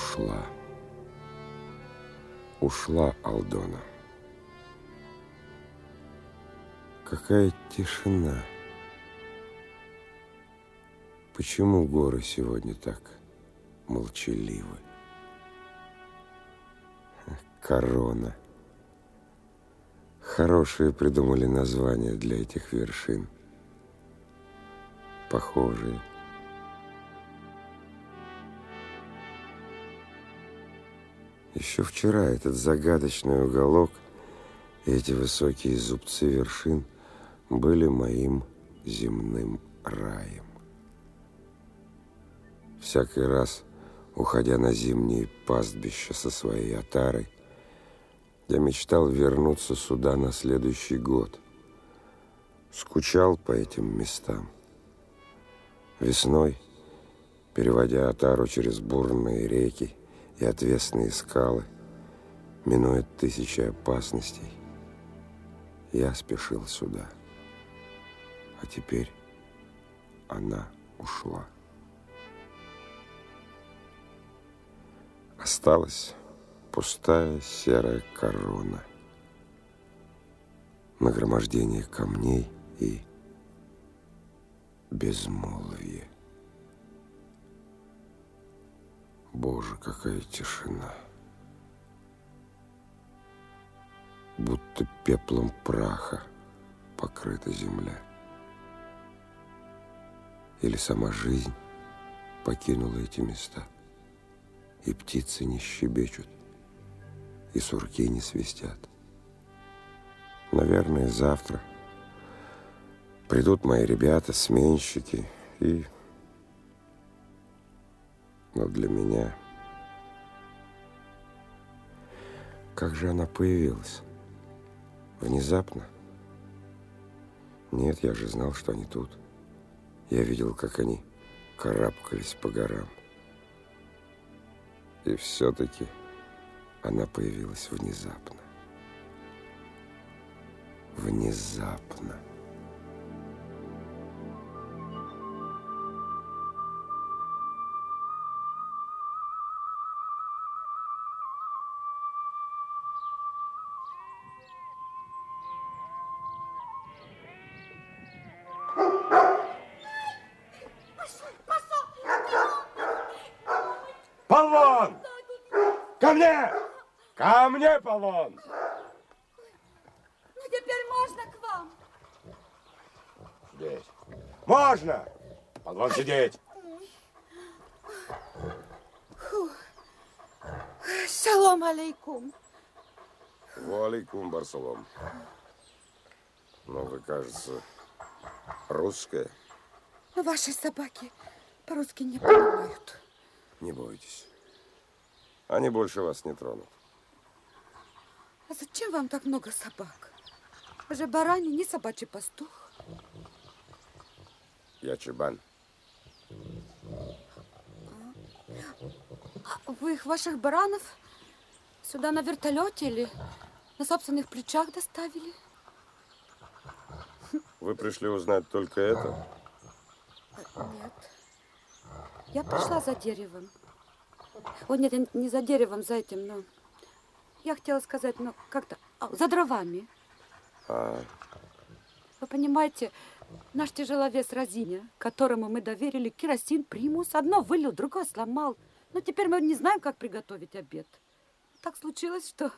ушла. Ушла Алдона. Какая тишина. Почему горы сегодня так молчаливы? Корона. Хорошие придумали названия для этих вершин. Похожие. Еще вчера этот загадочный уголок и эти высокие зубцы вершин были моим земным раем. Всякий раз, уходя на зимние пастбища со своей отарой, я мечтал вернуться сюда на следующий год. Скучал по этим местам. Весной, переводя отару через бурные реки и отвесные скалы, минуя тысячи опасностей, я спешил сюда. А теперь она ушла. Осталась пустая серая корона, нагромождение камней и безмолвие. Боже, какая тишина! Будто пеплом праха покрыта земля. Или сама жизнь покинула эти места, и птицы не щебечут, и сурки не свистят. Наверное, завтра придут мои ребята, сменщики, и... Но для меня... Как же она появилась? Внезапно? Нет, я же знал, что они тут. Я видел, как они карабкались по горам. И все-таки она появилась внезапно. Внезапно. Полон, сидеть. Шалом алейкум. Валикум, Барсалом. Но вы, кажется, русская. Ваши собаки по-русски не понимают. Не бойтесь. Они больше вас не тронут. А зачем вам так много собак? Вы же барани, не собачий пастух. Я чебан. А вы их, ваших баранов, сюда на вертолете или на собственных плечах доставили? Вы пришли узнать только это? Нет. Я пришла за деревом. О, нет, я не за деревом, за этим, но... Я хотела сказать, ну, как-то... а, за дровами. А, Вы понимаете, наш тяжеловес Розиня, которому мы доверили керосин, примус, одно вылил, другое сломал. Но теперь мы не знаем, как приготовить обед. Так случилось, что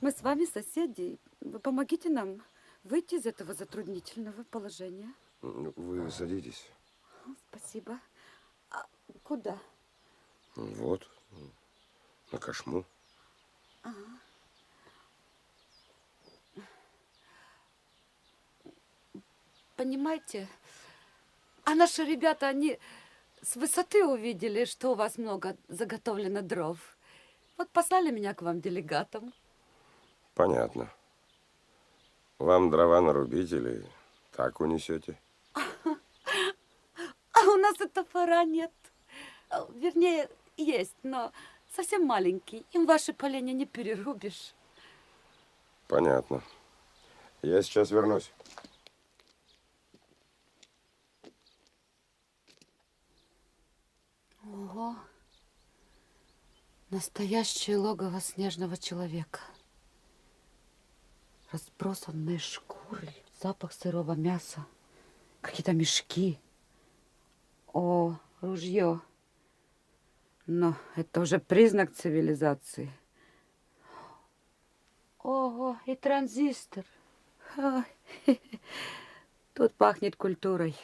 мы с вами соседи. Вы помогите нам выйти из этого затруднительного положения. вы садитесь. Спасибо. А куда? Вот, на кошму. Понимаете, а наши ребята, они с высоты увидели, что у вас много заготовлено дров. Вот послали меня к вам делегатом. Понятно. Вам дрова нарубить или так унесете? А у нас и топора нет. А, Вернее, есть, но совсем маленький. Им ваши поленья не перерубишь. Понятно. Я сейчас вернусь. Ого. Настоящее логово снежного человека. Разбросанные шкуры, запах сырого мяса, какие-то мешки. О, ружье. Но это уже признак цивилизации. Ого, и транзистор. Тут пахнет культурой.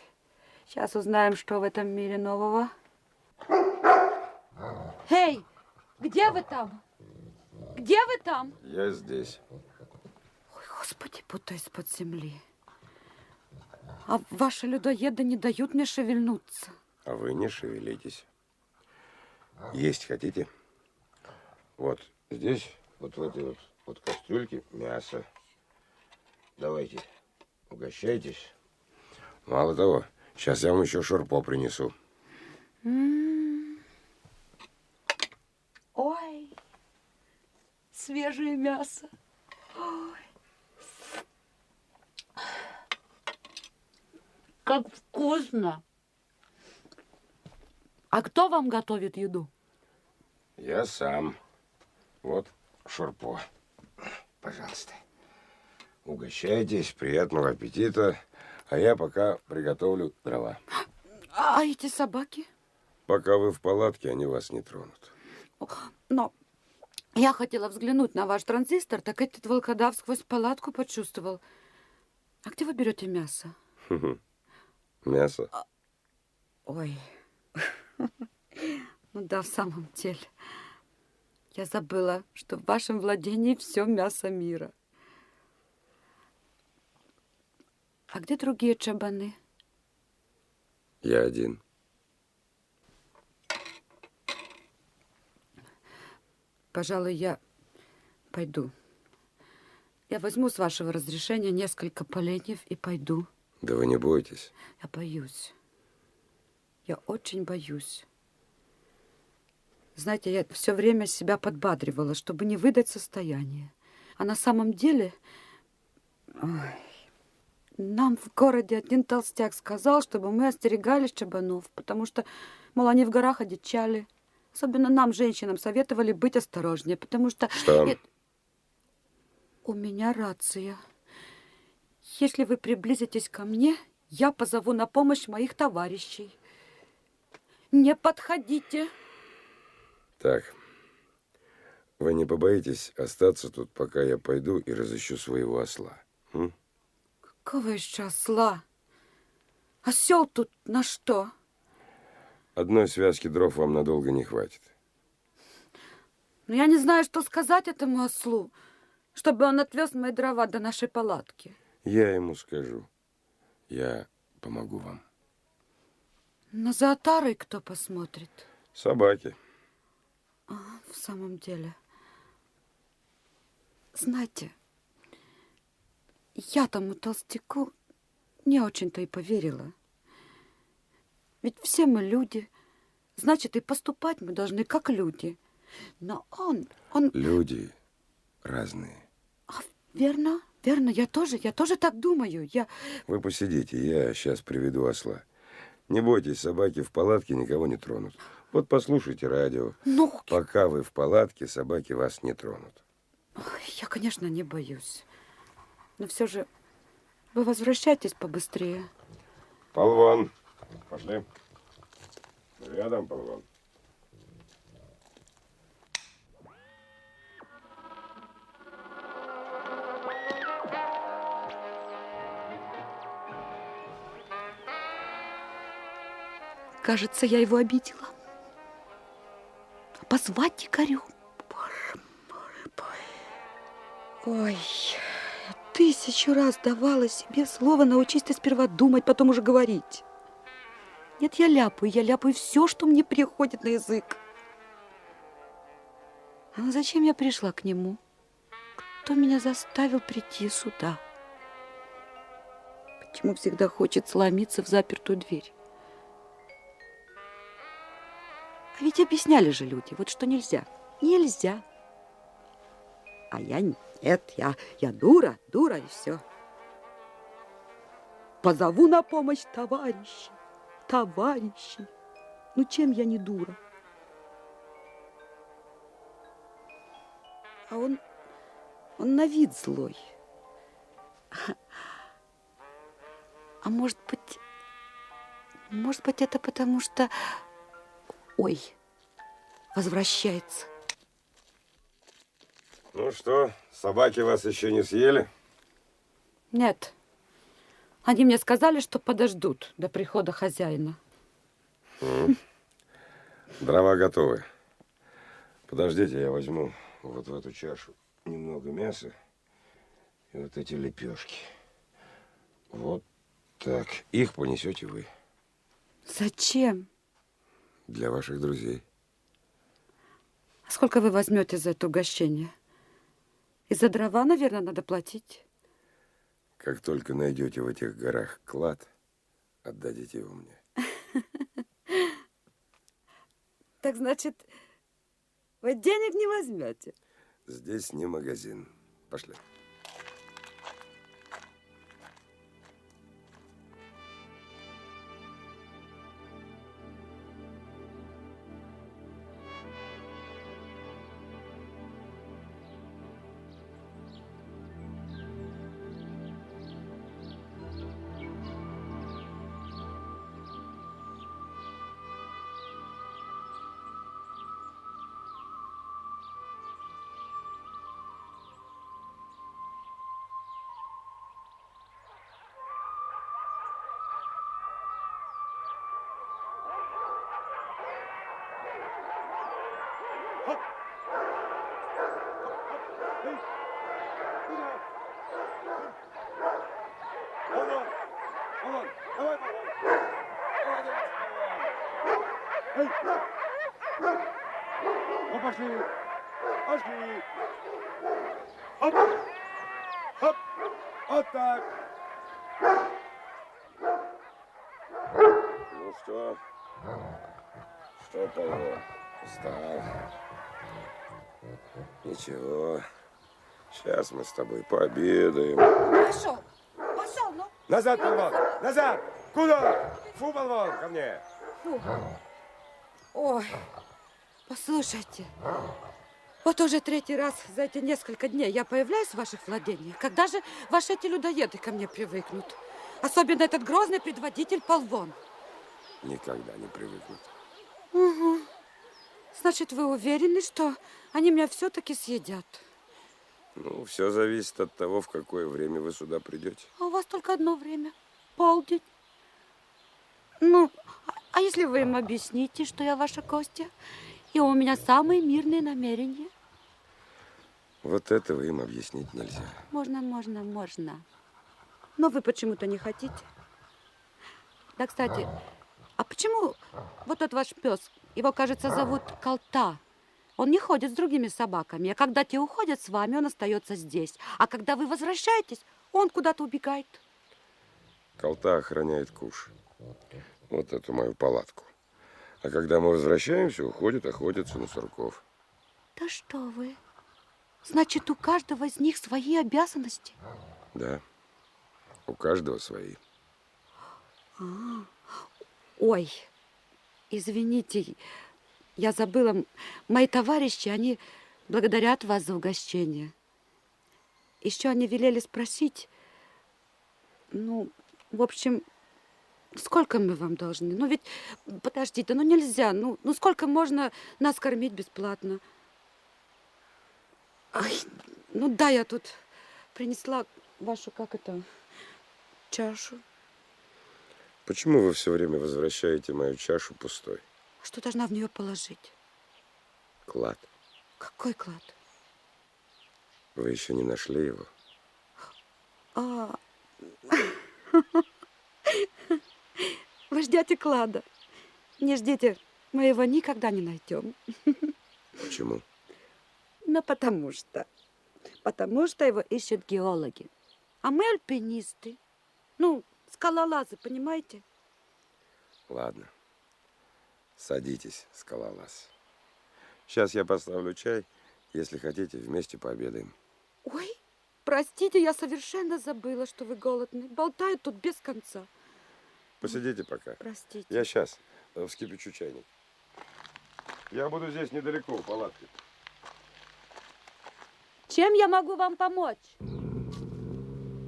Сейчас узнаем, что в этом мире нового. Эй, где вы там? Где вы там? Я здесь. Ой, Господи, будто из-под земли. А ваши людоеды не дают мне шевельнуться. А вы не шевелитесь. Есть хотите? Вот здесь, вот в этой вот, вот кастрюльке мясо. Давайте, угощайтесь. Мало того, сейчас я вам еще шурпо принесу. Ой, свежее мясо. Ой. Как вкусно. А кто вам готовит еду? Я сам. Вот шурпо. Пожалуйста. Угощайтесь, приятного аппетита. А я пока приготовлю дрова. А эти собаки? Пока вы в палатке, они вас не тронут. Но я хотела взглянуть на ваш транзистор, так этот волкодав сквозь палатку почувствовал. А где вы берете мясо? Мясо? Ой. Ну да, в самом деле. Я забыла, что в вашем владении все мясо мира. А где другие чабаны? Я один. Пожалуй, я пойду. Я возьму с вашего разрешения несколько поленьев и пойду. Да вы не бойтесь. Я боюсь. Я очень боюсь. Знаете, я все время себя подбадривала, чтобы не выдать состояние. А на самом деле... Ой, нам в городе один толстяк сказал, чтобы мы остерегались чабанов, потому что, мол, они в горах одичали. Особенно нам, женщинам, советовали быть осторожнее, потому что... Что? Нет, У меня рация. Если вы приблизитесь ко мне, я позову на помощь моих товарищей. Не подходите. Так. Вы не побоитесь остаться тут, пока я пойду и разыщу своего осла? М? Какого еще осла? Осел тут на что? Одной связки дров вам надолго не хватит. Но я не знаю, что сказать этому ослу, чтобы он отвез мои дрова до нашей палатки. Я ему скажу. Я помогу вам. Но за отарой кто посмотрит? Собаки. А, в самом деле. Знаете, я тому толстяку не очень-то и поверила. Ведь все мы люди, значит, и поступать мы должны как люди. Но он, он... Люди разные. А, верно, верно, я тоже, я тоже так думаю. Я... Вы посидите, я сейчас приведу осла. Не бойтесь, собаки в палатке никого не тронут. Вот послушайте радио. Ну, Пока вы в палатке, собаки вас не тронут. я, конечно, не боюсь. Но все же вы возвращайтесь побыстрее. Полвон. Пошли. Рядом, полвон. Кажется, я его обидела. Позвать дикарю. Боже, боже мой. Ой, тысячу раз давала себе слово научись ты сперва думать, потом уже говорить. Нет, я ляпаю, я ляпаю все, что мне приходит на язык. А ну зачем я пришла к нему? Кто меня заставил прийти сюда? Почему всегда хочет сломиться в запертую дверь? А ведь объясняли же люди, вот что нельзя. Нельзя. А я нет, я, я дура, дура и все. Позову на помощь товарищей, товарищей. Ну чем я не дура? А он, он на вид злой. А может быть, может быть, это потому что... Ой, возвращается. Ну что, собаки вас еще не съели? Нет. Они мне сказали, что подождут до прихода хозяина. Дрова готовы. Подождите, я возьму вот в эту чашу немного мяса и вот эти лепешки. Вот так. Их понесете вы. Зачем? Для ваших друзей. А сколько вы возьмете за это угощение? И за дрова, наверное, надо платить. Как только найдете в этих горах клад, отдадите его мне. Так значит, вы денег не возьмете? Здесь не магазин. Пошли. Баллон! Пошли! Оп! Оп! Вот так! Ну что? Что, Павел? Устал? Ничего. Сейчас мы с тобой пообедаем. Пошел, пошел, ну. Назад, баллон! Назад! Куда? Фу, баллон, ко мне! Фу. Ой, послушайте, вот уже третий раз за эти несколько дней я появляюсь в ваших владениях. Когда же ваши эти людоеды ко мне привыкнут? Особенно этот грозный предводитель Полвон. Никогда не привыкнут. Угу. Значит, вы уверены, что они меня все-таки съедят? Ну, все зависит от того, в какое время вы сюда придете. А у вас только одно время. Полдень. Ну, а- а если вы им объясните, что я ваша Костя, и у меня самые мирные намерения? Вот этого им объяснить нельзя. Можно, можно, можно. Но вы почему-то не хотите. Да, кстати, а почему вот этот ваш пес, его, кажется, зовут Колта, он не ходит с другими собаками, а когда те уходят с вами, он остается здесь. А когда вы возвращаетесь, он куда-то убегает. Колта охраняет куш. Вот эту мою палатку. А когда мы возвращаемся, уходит охотиться на сурков. Да что вы. Значит, у каждого из них свои обязанности. Да. У каждого свои. Ой, извините, я забыла. Мои товарищи, они благодарят вас за угощение. Еще они велели спросить, ну, в общем, сколько мы вам должны? Ну ведь, подождите, ну нельзя, ну, ну сколько можно нас кормить бесплатно? Ай, ну да, я тут принесла вашу, как это, чашу. Почему вы все время возвращаете мою чашу пустой? Что должна в нее положить? Клад. Какой клад? Вы еще не нашли его? А, вы ждете клада. Не ждите, мы его никогда не найдем. Почему? Ну, потому что. Потому что его ищут геологи. А мы альпинисты. Ну, скалолазы, понимаете? Ладно. Садитесь, скалолаз. Сейчас я поставлю чай. Если хотите, вместе пообедаем. Ой, простите, я совершенно забыла, что вы голодны. Болтают тут без конца. Посидите пока. Простите. Я сейчас вскипячу чайник. Я буду здесь недалеко, в палатке. Чем я могу вам помочь?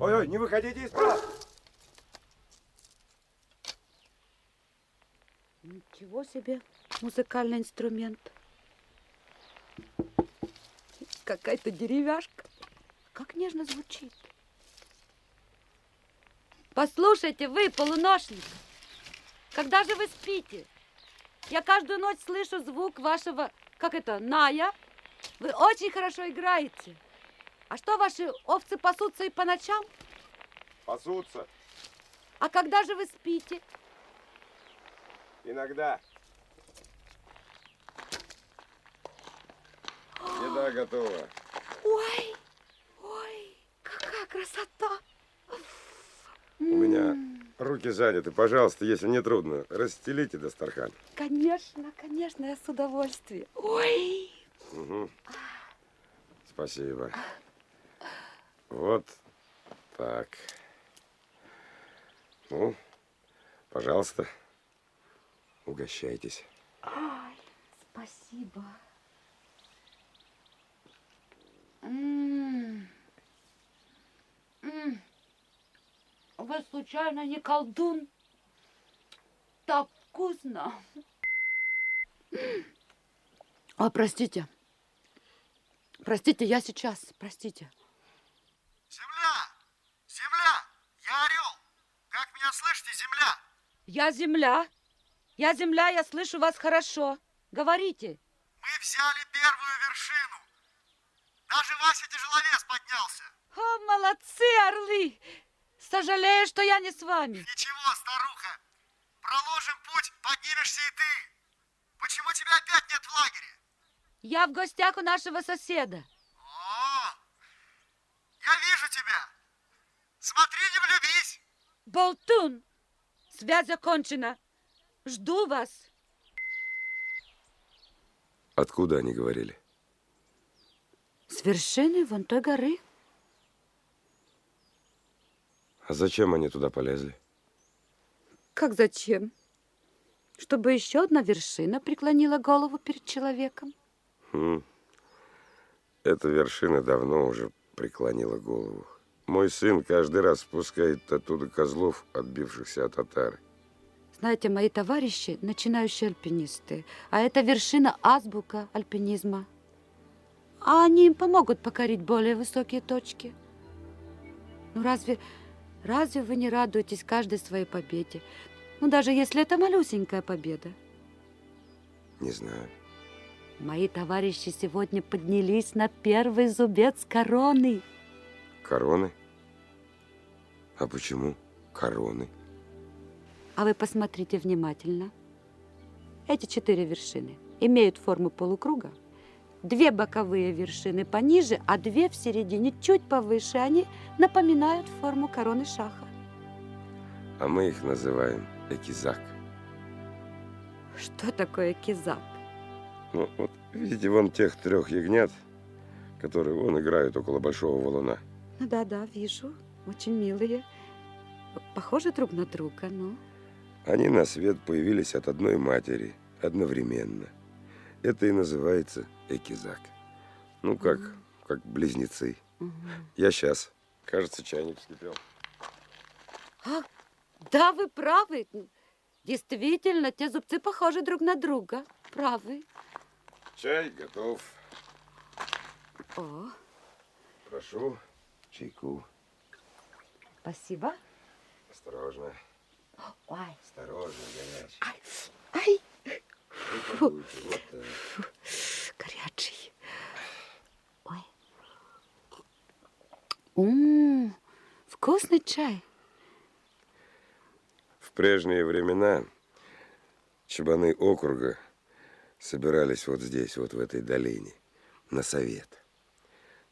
Ой-ой, не выходите из прав. Ничего себе музыкальный инструмент. Какая-то деревяшка. Как нежно звучит. Послушайте, вы, полуношник, когда же вы спите? Я каждую ночь слышу звук вашего, как это, ная. Вы очень хорошо играете. А что, ваши овцы пасутся и по ночам? Пасутся. А когда же вы спите? Иногда. Еда готова. Ой, ой, какая красота! У меня руки заняты. Пожалуйста, если не трудно, расстелите Дастархан. Конечно, конечно, я с удовольствием. Ой! Угу. Спасибо. Вот так. Ну, пожалуйста, угощайтесь. Ой, спасибо. М -м Вы случайно не колдун? Так вкусно. А, простите. Простите, я сейчас. Простите. Земля! Земля! Я орел! Как меня слышите, земля? Я земля. Я земля, я слышу вас хорошо. Говорите. Мы взяли первую вершину. Даже Вася Тяжеловес поднялся. О, молодцы, орлы! Сожалею, что я не с вами. Ничего, старуха. Проложим путь, поднимешься и ты. Почему тебя опять нет в лагере? Я в гостях у нашего соседа. О, я вижу тебя. Смотри, не влюбись. Болтун! Связь окончена. Жду вас. Откуда они говорили? С вершины вон той горы. А зачем они туда полезли? Как зачем? Чтобы еще одна вершина преклонила голову перед человеком. Хм. Эта вершина давно уже преклонила голову. Мой сын каждый раз спускает оттуда козлов, отбившихся от татары. Знаете, мои товарищи – начинающие альпинисты, а это вершина азбука альпинизма. А они им помогут покорить более высокие точки. Ну разве, разве вы не радуетесь каждой своей победе? Ну даже если это малюсенькая победа. Не знаю. Мои товарищи сегодня поднялись на первый зубец короны. Короны? А почему короны? А вы посмотрите внимательно. Эти четыре вершины имеют форму полукруга. Две боковые вершины пониже, а две в середине чуть повыше. Они напоминают форму короны шаха. А мы их называем экизак. Что такое кизак? Ну, вот видите, вон тех трех ягнят, которые вон играют около большого валуна. Ну да-да, вижу. Очень милые. Похожи друг на друга, но... Они на свет появились от одной матери одновременно. Это и называется экизак. Ну, как, как близнецы. Я сейчас. Кажется, чайник вскипел. А, да, вы правы. Действительно, те зубцы похожи друг на друга. Правы. Чай готов. О, Прошу, чайку. спасибо. Осторожно, Ой, осторожно, горячий. ай, Вы горячий. Ой. М, вкусный чай. В прежние времена чабаны округа собирались вот здесь, вот в этой долине, на совет.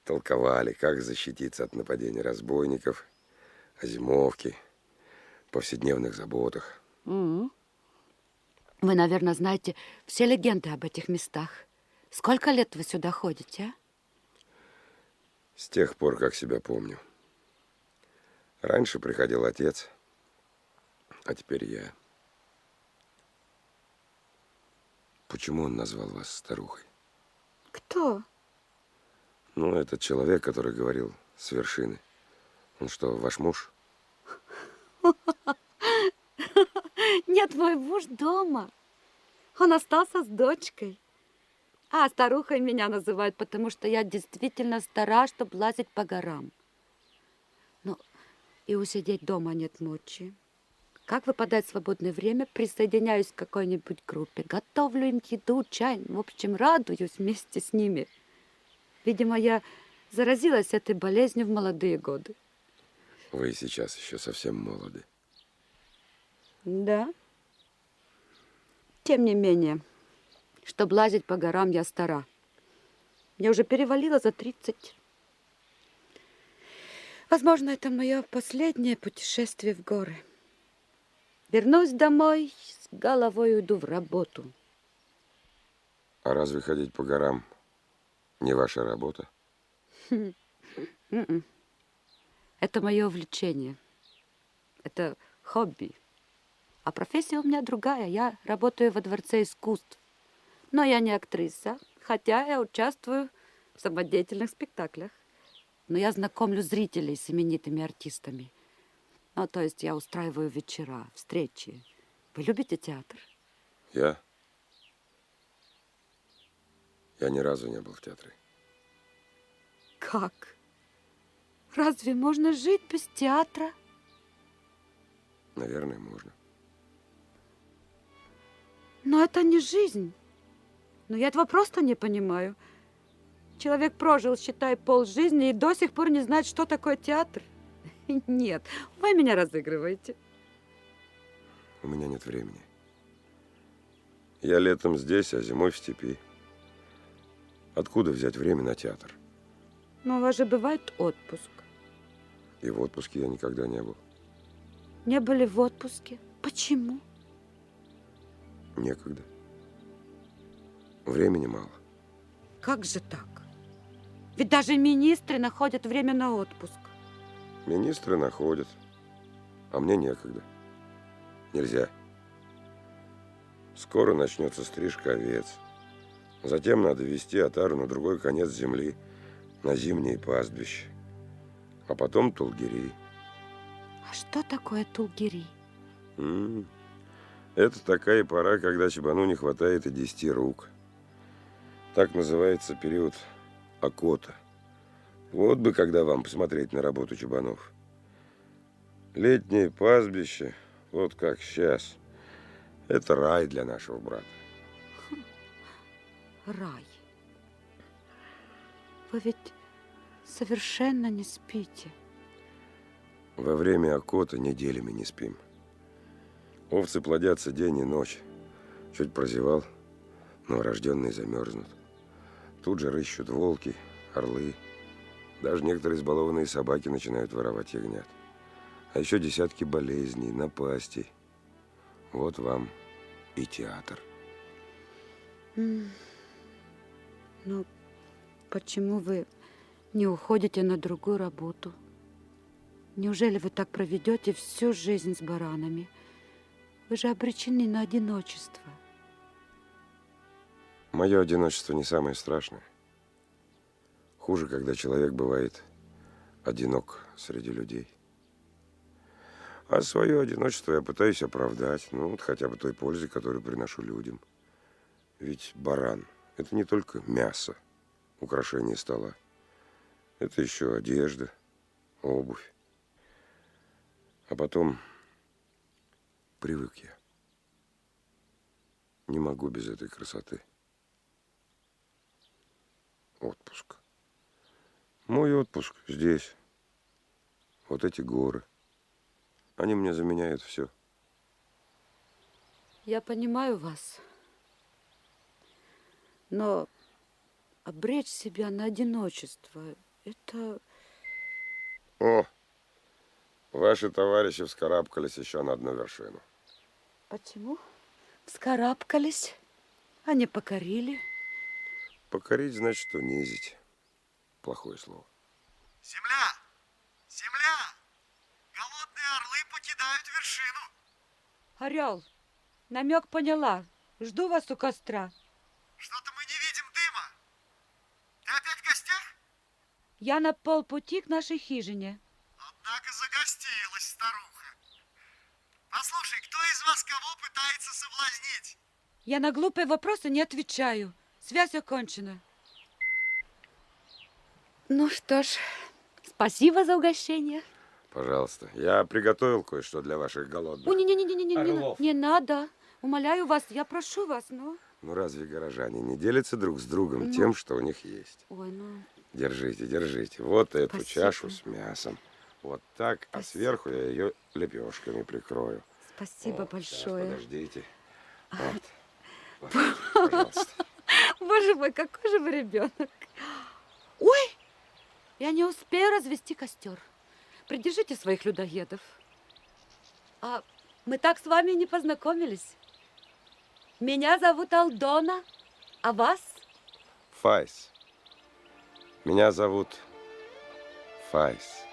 Толковали, как защититься от нападения разбойников, о зимовке, повседневных заботах. М. Вы, наверное, знаете все легенды об этих местах. Сколько лет вы сюда ходите, а? С тех пор, как себя помню. Раньше приходил отец, а теперь я. Почему он назвал вас старухой? Кто? Ну, этот человек, который говорил с вершины. Он что, ваш муж? Нет, мой муж дома. Он остался с дочкой. А старухой меня называют, потому что я действительно стара, чтобы лазить по горам. Но и усидеть дома нет мочи. Как выпадает свободное время, присоединяюсь к какой-нибудь группе, готовлю им еду, чай, в общем, радуюсь вместе с ними. Видимо, я заразилась этой болезнью в молодые годы. Вы сейчас еще совсем молоды. Да. Тем не менее, чтобы лазить по горам, я стара. Мне уже перевалило за 30. Возможно, это мое последнее путешествие в горы. Вернусь домой, с головой уйду в работу. А разве ходить по горам не ваша работа? М-м. Это мое увлечение. Это хобби. А профессия у меня другая. Я работаю во Дворце искусств. Но я не актриса, хотя я участвую в самодеятельных спектаклях. Но я знакомлю зрителей с именитыми артистами. Ну, то есть я устраиваю вечера, встречи. Вы любите театр? Я? Я ни разу не был в театре. Как? Разве можно жить без театра? Наверное, можно. Но это не жизнь. Но я этого просто не понимаю. Человек прожил, считай, полжизни и до сих пор не знает, что такое театр. Нет, вы меня разыгрываете. У меня нет времени. Я летом здесь, а зимой в степи. Откуда взять время на театр? Но у вас же бывает отпуск. И в отпуске я никогда не был. Не были в отпуске? Почему? Некогда. Времени мало. Как же так? Ведь даже министры находят время на отпуск. Министры находят, а мне некогда. Нельзя. Скоро начнется стрижка овец. Затем надо вести отару на другой конец земли, на зимние пастбища. А потом тулгири. А что такое тулгири? М -м. Это такая пора, когда чебану не хватает и десяти рук. Так называется период окота. Вот бы когда вам посмотреть на работу чебанов. Летнее пастбище, вот как сейчас, это рай для нашего брата. Рай. Вы ведь совершенно не спите. Во время окота неделями не спим. Овцы плодятся день и ночь. Чуть прозевал, но рожденные замерзнут. Тут же рыщут волки, орлы. Даже некоторые избалованные собаки начинают воровать ягнят. А еще десятки болезней, напастей. Вот вам и театр. Ну, почему вы не уходите на другую работу? Неужели вы так проведете всю жизнь с баранами? Вы же обречены на одиночество. Мое одиночество не самое страшное. Хуже, когда человек бывает одинок среди людей. А свое одиночество я пытаюсь оправдать, ну, вот хотя бы той пользой, которую приношу людям. Ведь баран – это не только мясо, украшение стола. Это еще одежда, обувь. А потом привык я. Не могу без этой красоты. Отпуск. Мой отпуск здесь. Вот эти горы. Они мне заменяют все. Я понимаю вас. Но обречь себя на одиночество – это... О, ваши товарищи вскарабкались еще на одну вершину. Почему? Вскарабкались, а не покорили. Покорить значит унизить. Плохое слово. Земля! Земля! Голодные орлы покидают вершину. Орел, намек поняла. Жду вас у костра. Что-то мы не видим дыма. Ты опять в гостях? Я на полпути к нашей хижине. Однако загостилась старуха. Послушай, кто из вас кого пытается соблазнить? Я на глупые вопросы не отвечаю. Связь окончена. Ну что ж, спасибо за угощение. Пожалуйста. Я приготовил кое-что для ваших голодных. Ой, не-не-не-не-не, не, надо. Умоляю вас, я прошу вас, ну. Ну разве горожане не делятся друг с другом Ну. тем, что у них есть? Ой, ну. Держите, держите. Вот эту Спасибо. чашу с мясом. Вот так, а Спасибо. сверху я ее лепешками прикрою. Спасибо Вот, сейчас, большое. подождите. Вот. Пожалуйста. Боже мой, какой же вы ребенок. Ой, я не успею развести костер. Придержите своих людоедов. А мы так с вами не познакомились. Меня зовут Алдона, а вас? Файс. Меня зовут Файс.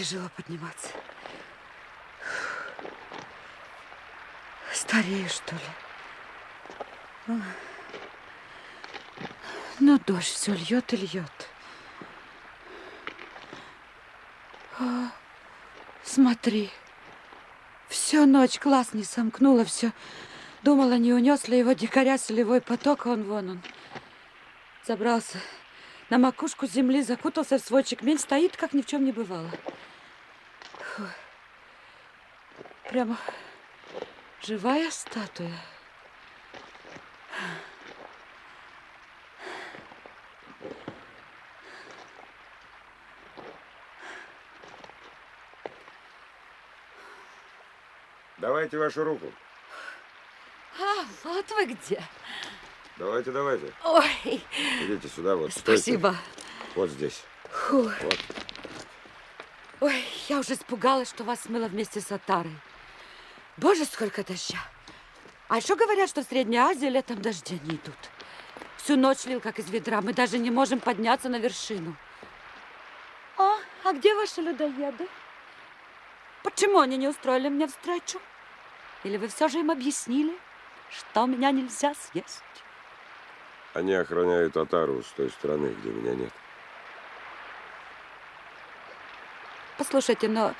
Тяжело подниматься. Старею, что ли? Ну, дождь все льет и льет. А, смотри. Всю ночь глаз не сомкнула, все. Думала, не унес ли его дикаря солевой поток, а он вон он. Забрался на макушку земли, закутался в свой чекмень, стоит, как ни в чем не бывало. Фу. Прямо живая статуя. Давайте вашу руку. А, вот вы где. Давайте, давайте. Ой, Идите сюда, вот. стойте. спасибо. Вот здесь. Фу. Вот. Я уже испугалась, что вас смыло вместе с Атарой. Боже, сколько дождя. А еще говорят, что в Средней Азии летом дождя не идут. Всю ночь лил, как из ведра. Мы даже не можем подняться на вершину. О, а где ваши людоеды? Почему они не устроили мне встречу? Или вы все же им объяснили, что меня нельзя съесть? Они охраняют Атару с той стороны, где меня нет. Послушайте, но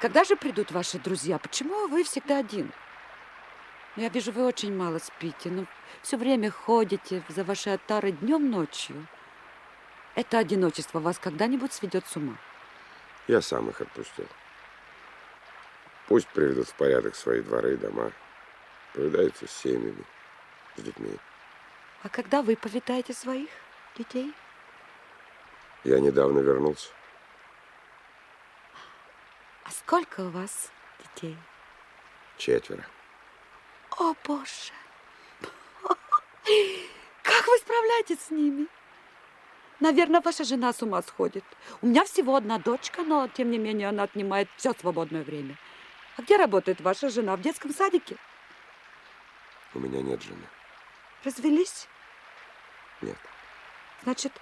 когда же придут ваши друзья? Почему вы всегда один? Ну, Я вижу, вы очень мало спите, но все время ходите за вашей отарой днем, ночью. Это одиночество вас когда-нибудь сведет с ума? Я сам их отпустил. Пусть приведут в порядок свои дворы и дома. Повидаются с семьями, с детьми. А когда вы повидаете своих детей? Я недавно вернулся. А сколько у вас детей? Четверо. О, Боже! Как вы справляетесь с ними? Наверное, ваша жена с ума сходит. У меня всего одна дочка, но, тем не менее, она отнимает все свободное время. А где работает ваша жена? В детском садике? У меня нет жены. Развелись? Нет. Значит...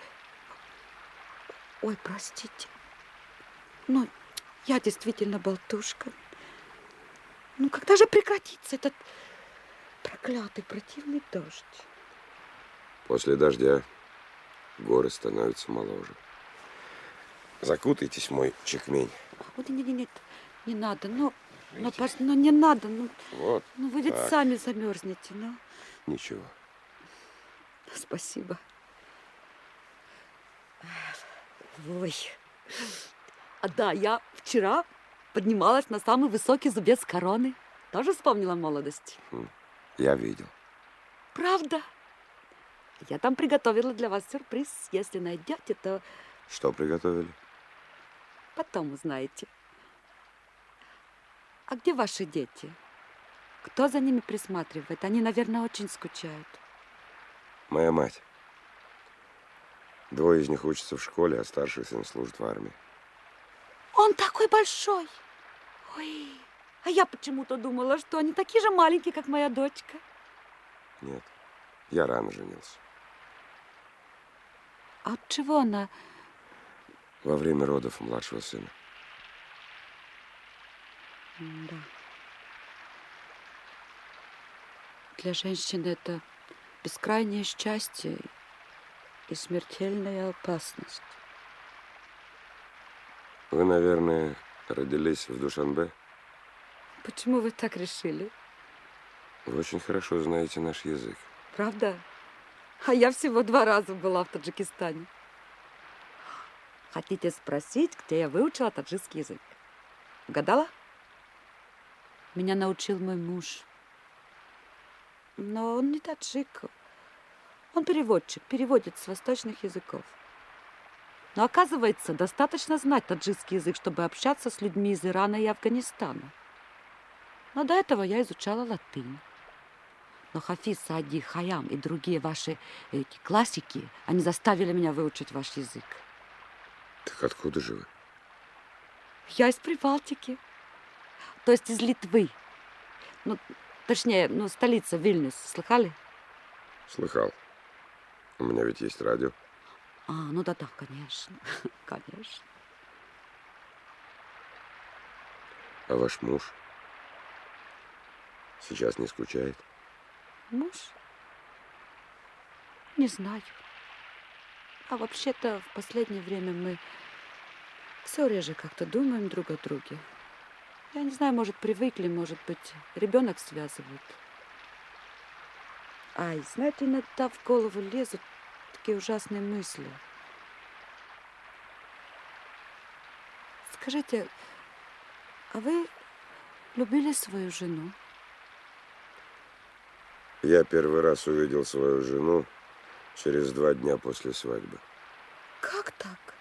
Ой, простите. Ну, я действительно болтушка. Ну, когда же прекратится этот проклятый противный дождь? После дождя горы становятся моложе. Закутайтесь мой чекмень. Вот, нет, нет, нет, не надо, ну, пос- ну, не надо, ну, Вот. ну вы ведь так. сами замерзнете, ну, Ничего. спасибо. Ой. А да, я вчера поднималась на самый высокий зубец короны. Тоже вспомнила молодость. Я видел. Правда? Я там приготовила для вас сюрприз. Если найдете, то Что приготовили? потом узнаете. А где ваши дети? Кто за ними присматривает? Они, наверное, очень скучают. Моя мать. Двое из них учатся в школе, а старший сын служит в армии. Он такой большой. Ой, а я почему-то думала, что они такие же маленькие, как моя дочка. Нет, я рано женился. А от чего она? Во время родов младшего сына. Да. Для женщины это бескрайнее счастье и смертельная опасность. Вы, наверное, родились в Душанбе? Почему вы так решили? Вы очень хорошо знаете наш язык. Правда? А я всего два раза была в Таджикистане. Хотите спросить, где я выучила таджикский язык? Угадала? Меня научил мой муж. Но он не таджик. Он переводчик, переводит с восточных языков. Но оказывается, достаточно знать таджикский язык, чтобы общаться с людьми из Ирана и Афганистана. Но до этого я изучала латынь. Но Хафиз, Сади, Хаям и другие ваши эти классики, они заставили меня выучить ваш язык. Так откуда же вы? Я из Прибалтики. То есть из Литвы. Ну, точнее, ну, столица Вильнюс. Слыхали? Слыхал. У меня ведь есть радио. А, ну да-да, конечно. Конечно. А ваш муж сейчас не скучает? Муж? Не знаю. А вообще-то в последнее время мы все реже как-то думаем друг о друге. Я не знаю, может, привыкли, может быть, ребенок связывает. Ай, знаете, иногда в голову лезут такие ужасные мысли. Скажите, а вы любили свою жену? Я первый раз увидел свою жену через два дня после свадьбы. Как так?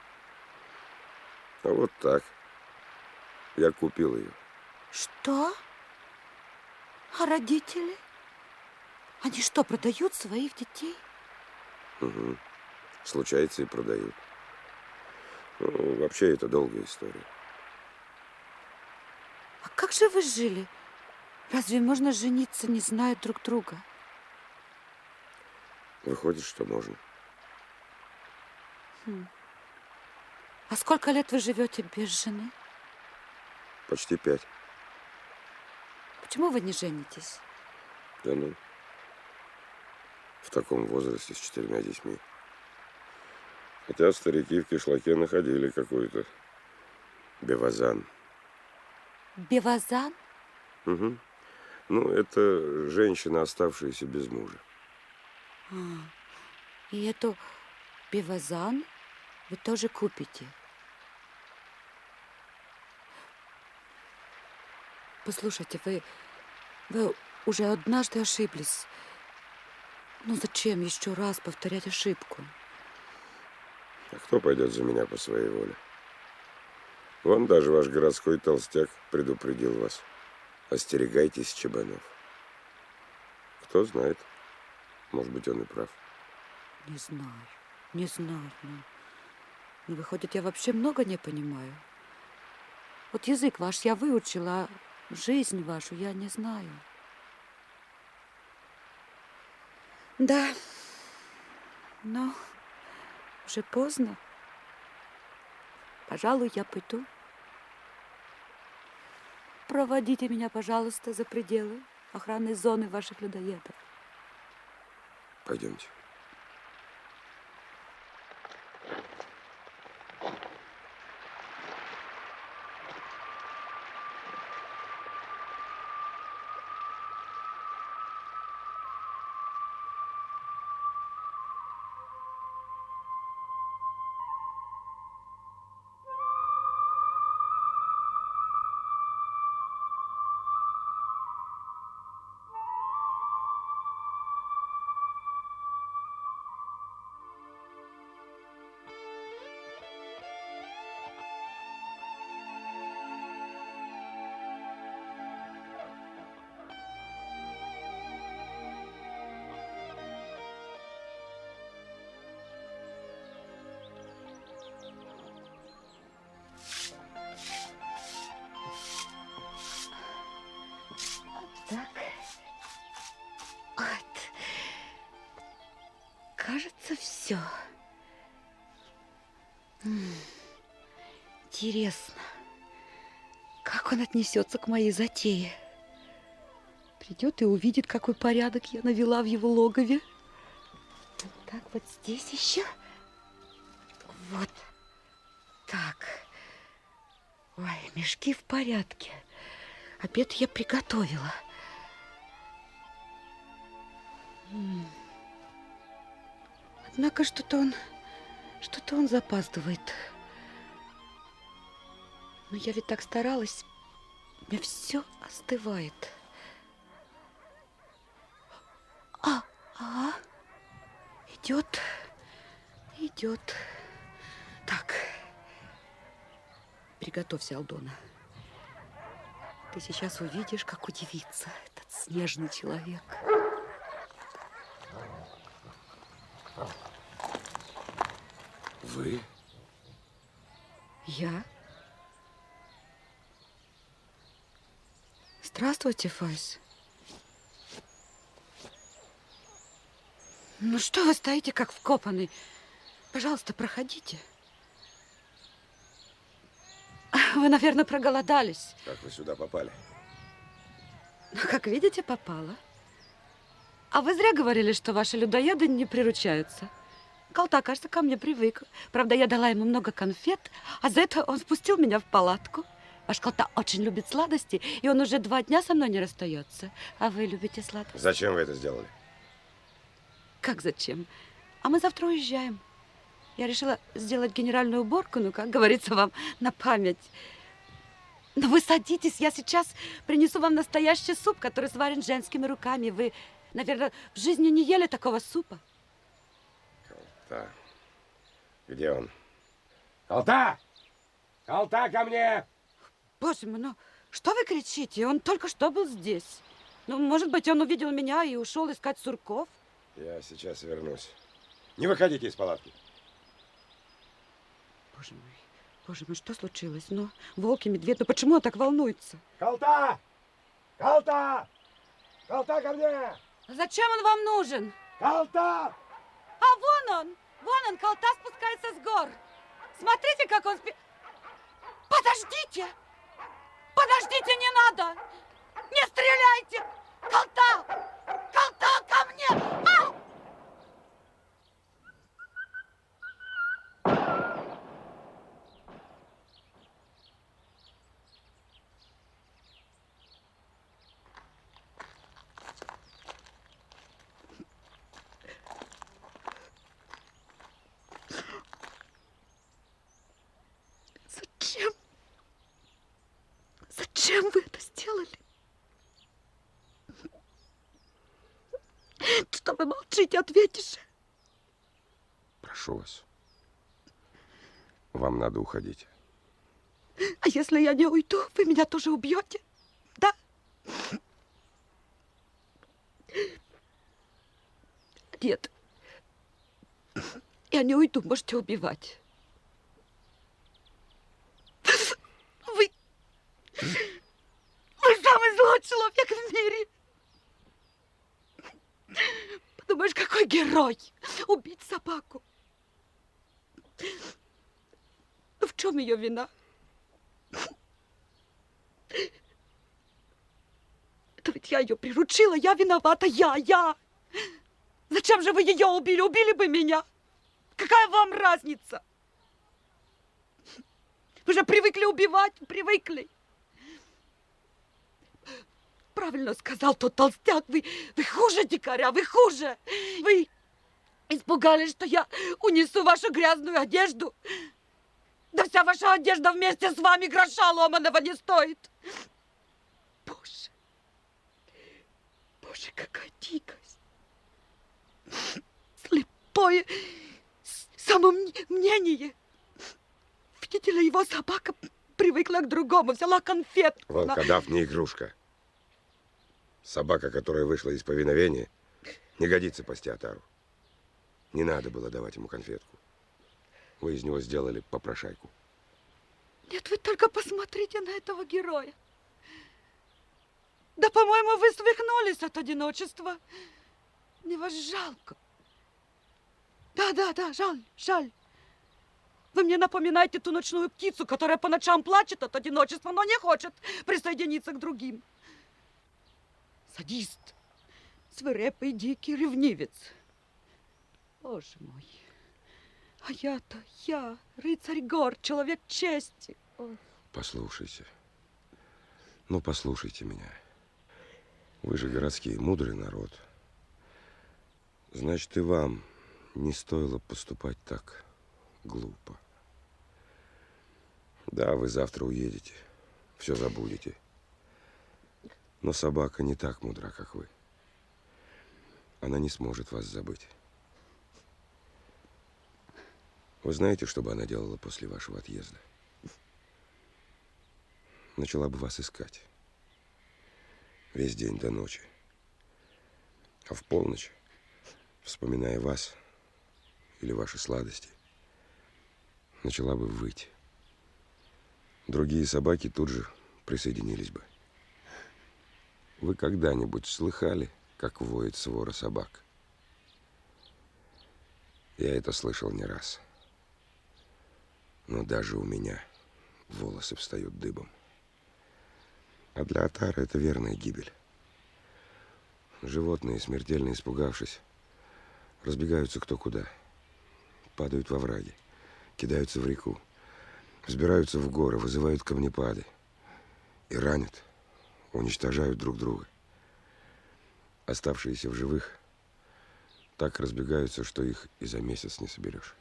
А вот так. Я купил ее. Что? А родители? Они что, продают своих детей? Угу. Случается и продают. Ну, вообще это долгая история. А как же вы жили? Разве можно жениться, не зная друг друга? Выходит, что можно. А сколько лет вы живете без жены? Почти пять. Почему вы не женитесь? Да ну. В таком возрасте с четырьмя детьми. Хотя старики в кишлаке находили какой-то бевазан. Бевазан? Угу. Ну, это женщина, оставшаяся без мужа. И эту бевазан вы тоже купите? Послушайте, вы, вы уже однажды ошиблись. Ну зачем еще раз повторять ошибку? А кто пойдет за меня по своей воле? Вон даже ваш городской толстяк предупредил вас. Остерегайтесь чебанов. Кто знает, может быть, он и прав. Не знаю, не знаю. Ну, ну, выходит, я вообще много не понимаю. Вот язык ваш я выучила, а жизнь вашу я не знаю. Да, но уже поздно. Пожалуй, я пойду. Проводите меня, пожалуйста, за пределы охранной зоны ваших людоедов. Пойдемте. Кажется, все. Интересно, как он отнесется к моей затее? Придет и увидит, какой порядок я навела в его логове. Так, вот здесь еще. Вот так. Ой, мешки в порядке. Обед я приготовила. Однако что-то он... Что-то он запаздывает. Но я ведь так старалась. У меня все остывает. А, а, идет, идет. Так, приготовься, Алдона. Ты сейчас увидишь, как удивится этот снежный человек. Вы? Я? Здравствуйте, Файс. Ну что вы стоите, как вкопанный? Пожалуйста, проходите. Вы, наверное, проголодались. Как вы сюда попали? Ну, как видите, попала. А вы зря говорили, что ваши людоеды не приручаются. Колта, кажется, ко мне привык. Правда, я дала ему много конфет, а за это он спустил меня в палатку. Ваш Колта очень любит сладости, и он уже два дня со мной не расстается. А вы любите сладости? Зачем вы это сделали? Как зачем? А мы завтра уезжаем. Я решила сделать генеральную уборку, ну, как говорится вам, на память. Но вы садитесь, я сейчас принесу вам настоящий суп, который сварен женскими руками. Вы, наверное, в жизни не ели такого супа. Да. Где он? Колта! Колта ко мне! Боже мой, ну что вы кричите? Он только что был здесь. Ну, может быть, он увидел меня и ушел искать сурков? Я сейчас вернусь. Не выходите из палатки. Боже мой, боже мой, что случилось? Ну, волк и медведь, ну почему он так волнуется? Колта! Колта! Колта ко мне! Зачем он вам нужен? Колта! А вон он! Вон он, колта спускается с гор. Смотрите, как он спи... Подождите! Подождите, не надо! Не стреляйте! Колта! Колта ко мне! А! Зачем? Зачем вы это сделали? Что Ответьте же. Прошу вас. Вам надо уходить. А если я не уйду, вы меня тоже убьете? Да? Нет. Я не уйду, можете убивать. Вы... Вы самый злой человек в мире. Подумаешь, какой герой убить собаку. В чем ее вина? Это ведь я ее приручила, я виновата, я, я. Зачем же вы ее убили? Убили бы меня. Какая вам разница? Вы же привыкли убивать, привыкли. Правильно сказал тот толстяк, вы, вы хуже дикаря, вы хуже. Вы испугались, что я унесу вашу грязную одежду. Да вся ваша одежда вместе с вами гроша ломаного не стоит. Боже, боже, какая дикость. Слепое самомнение. Видите ли, его собака привыкла к другому, взяла конфетку. на- Волкодав не игрушка. Собака, которая вышла из повиновения, не годится пасти отару. Не надо было давать ему конфетку. Вы из него сделали попрошайку. Нет, вы только посмотрите на этого героя. Да, по-моему, вы свихнулись от одиночества. Мне вас жалко. Да, да, да, жаль, жаль. Вы мне напоминаете ту ночную птицу, которая по ночам плачет от одиночества, но не хочет присоединиться к другим. Садист, свирепый, дикий ревнивец. Боже мой. А я-то, я, рыцарь гор, человек чести. Ой. Послушайте. Ну, послушайте меня. Вы же городские, мудрый народ. Значит, и вам не стоило поступать так глупо. Да, вы завтра уедете, все забудете. Но собака не так мудра, как вы. Она не сможет вас забыть. Вы знаете, что бы она делала после вашего отъезда? Начала бы вас искать. Весь день до ночи. А в полночь, вспоминая вас или ваши сладости, начала бы выть. Другие собаки тут же присоединились бы. Вы когда-нибудь слыхали, как воет свора собак? Я это слышал не раз. Но даже у меня волосы встают дыбом. А для отара это верная гибель. Животные, смертельно испугавшись, разбегаются кто куда. Падают во враги, кидаются в реку, взбираются в горы, вызывают камнепады и ранят, уничтожают друг друга. Оставшиеся в живых так разбегаются, что их и за месяц не соберешь.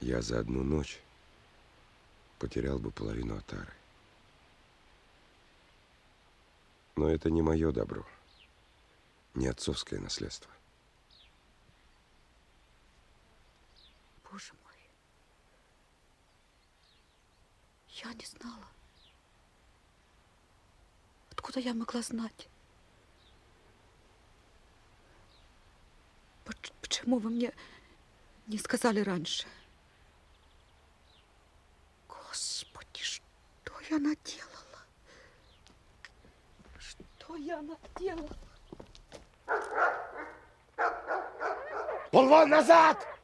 Я за одну ночь потерял бы половину отары. Но это не мое добро, не отцовское наследство. Боже мой. Я не знала. Откуда я могла знать? Почему вы мне не сказали раньше? Господи, что я наделала? Что я наделала? Полвон назад!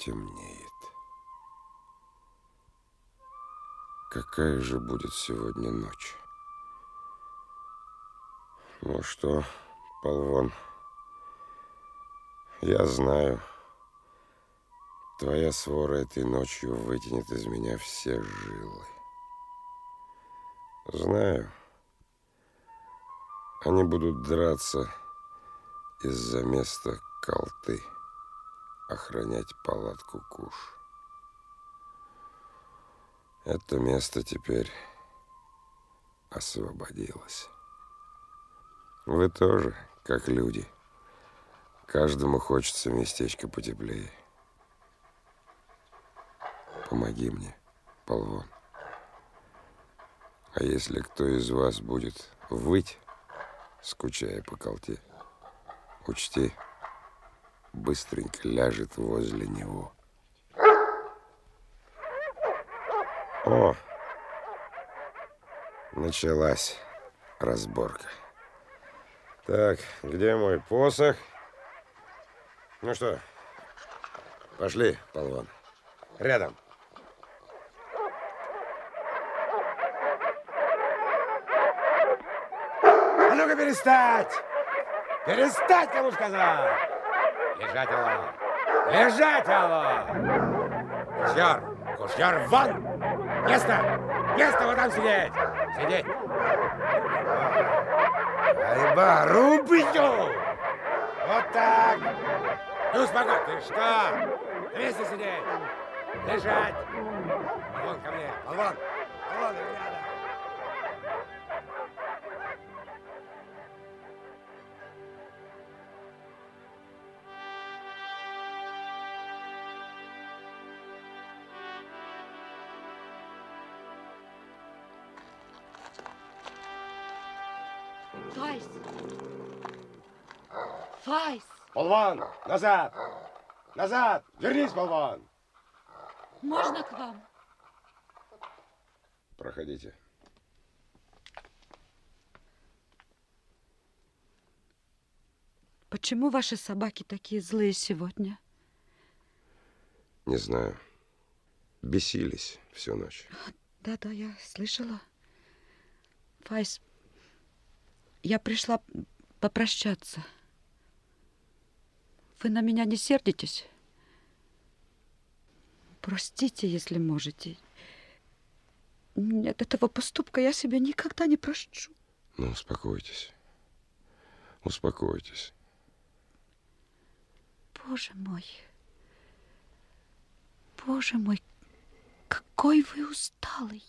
Темнеет. Какая же будет сегодня ночь? Ну что, Полвон, я знаю, твоя свора этой ночью вытянет из меня все жилы. Знаю, они будут драться из-за места колты охранять палатку Куш. Это место теперь освободилось. Вы тоже, как люди. Каждому хочется местечко потеплее. Помоги мне, Полвон. А если кто из вас будет выть, скучая по колте, учти, быстренько ляжет возле него. О, началась разборка. Так, где мой посох? Ну что, пошли, полвон. Рядом. А ну-ка перестать! Перестать, кому сказал! Лежать, алло! Лежать, алло! Кушьяр! Кушьяр, вон! Место! Место вот там сидеть! Сидеть! Айба, рубью! Вот так! Ну, успокой, ты что? На месте сидеть! Лежать! Вон ко мне, Полван! Полван, рядом! Файс! Файс! Полван, назад! Назад! Вернись, Полван! Можно к вам? Проходите. Почему ваши собаки такие злые сегодня? Не знаю. Бесились всю ночь. Да-да, я слышала. Файс, я пришла попрощаться. Вы на меня не сердитесь? Простите, если можете. Нет, этого поступка я себе никогда не прощу. Ну, успокойтесь. Успокойтесь. Боже мой. Боже мой, какой вы усталый.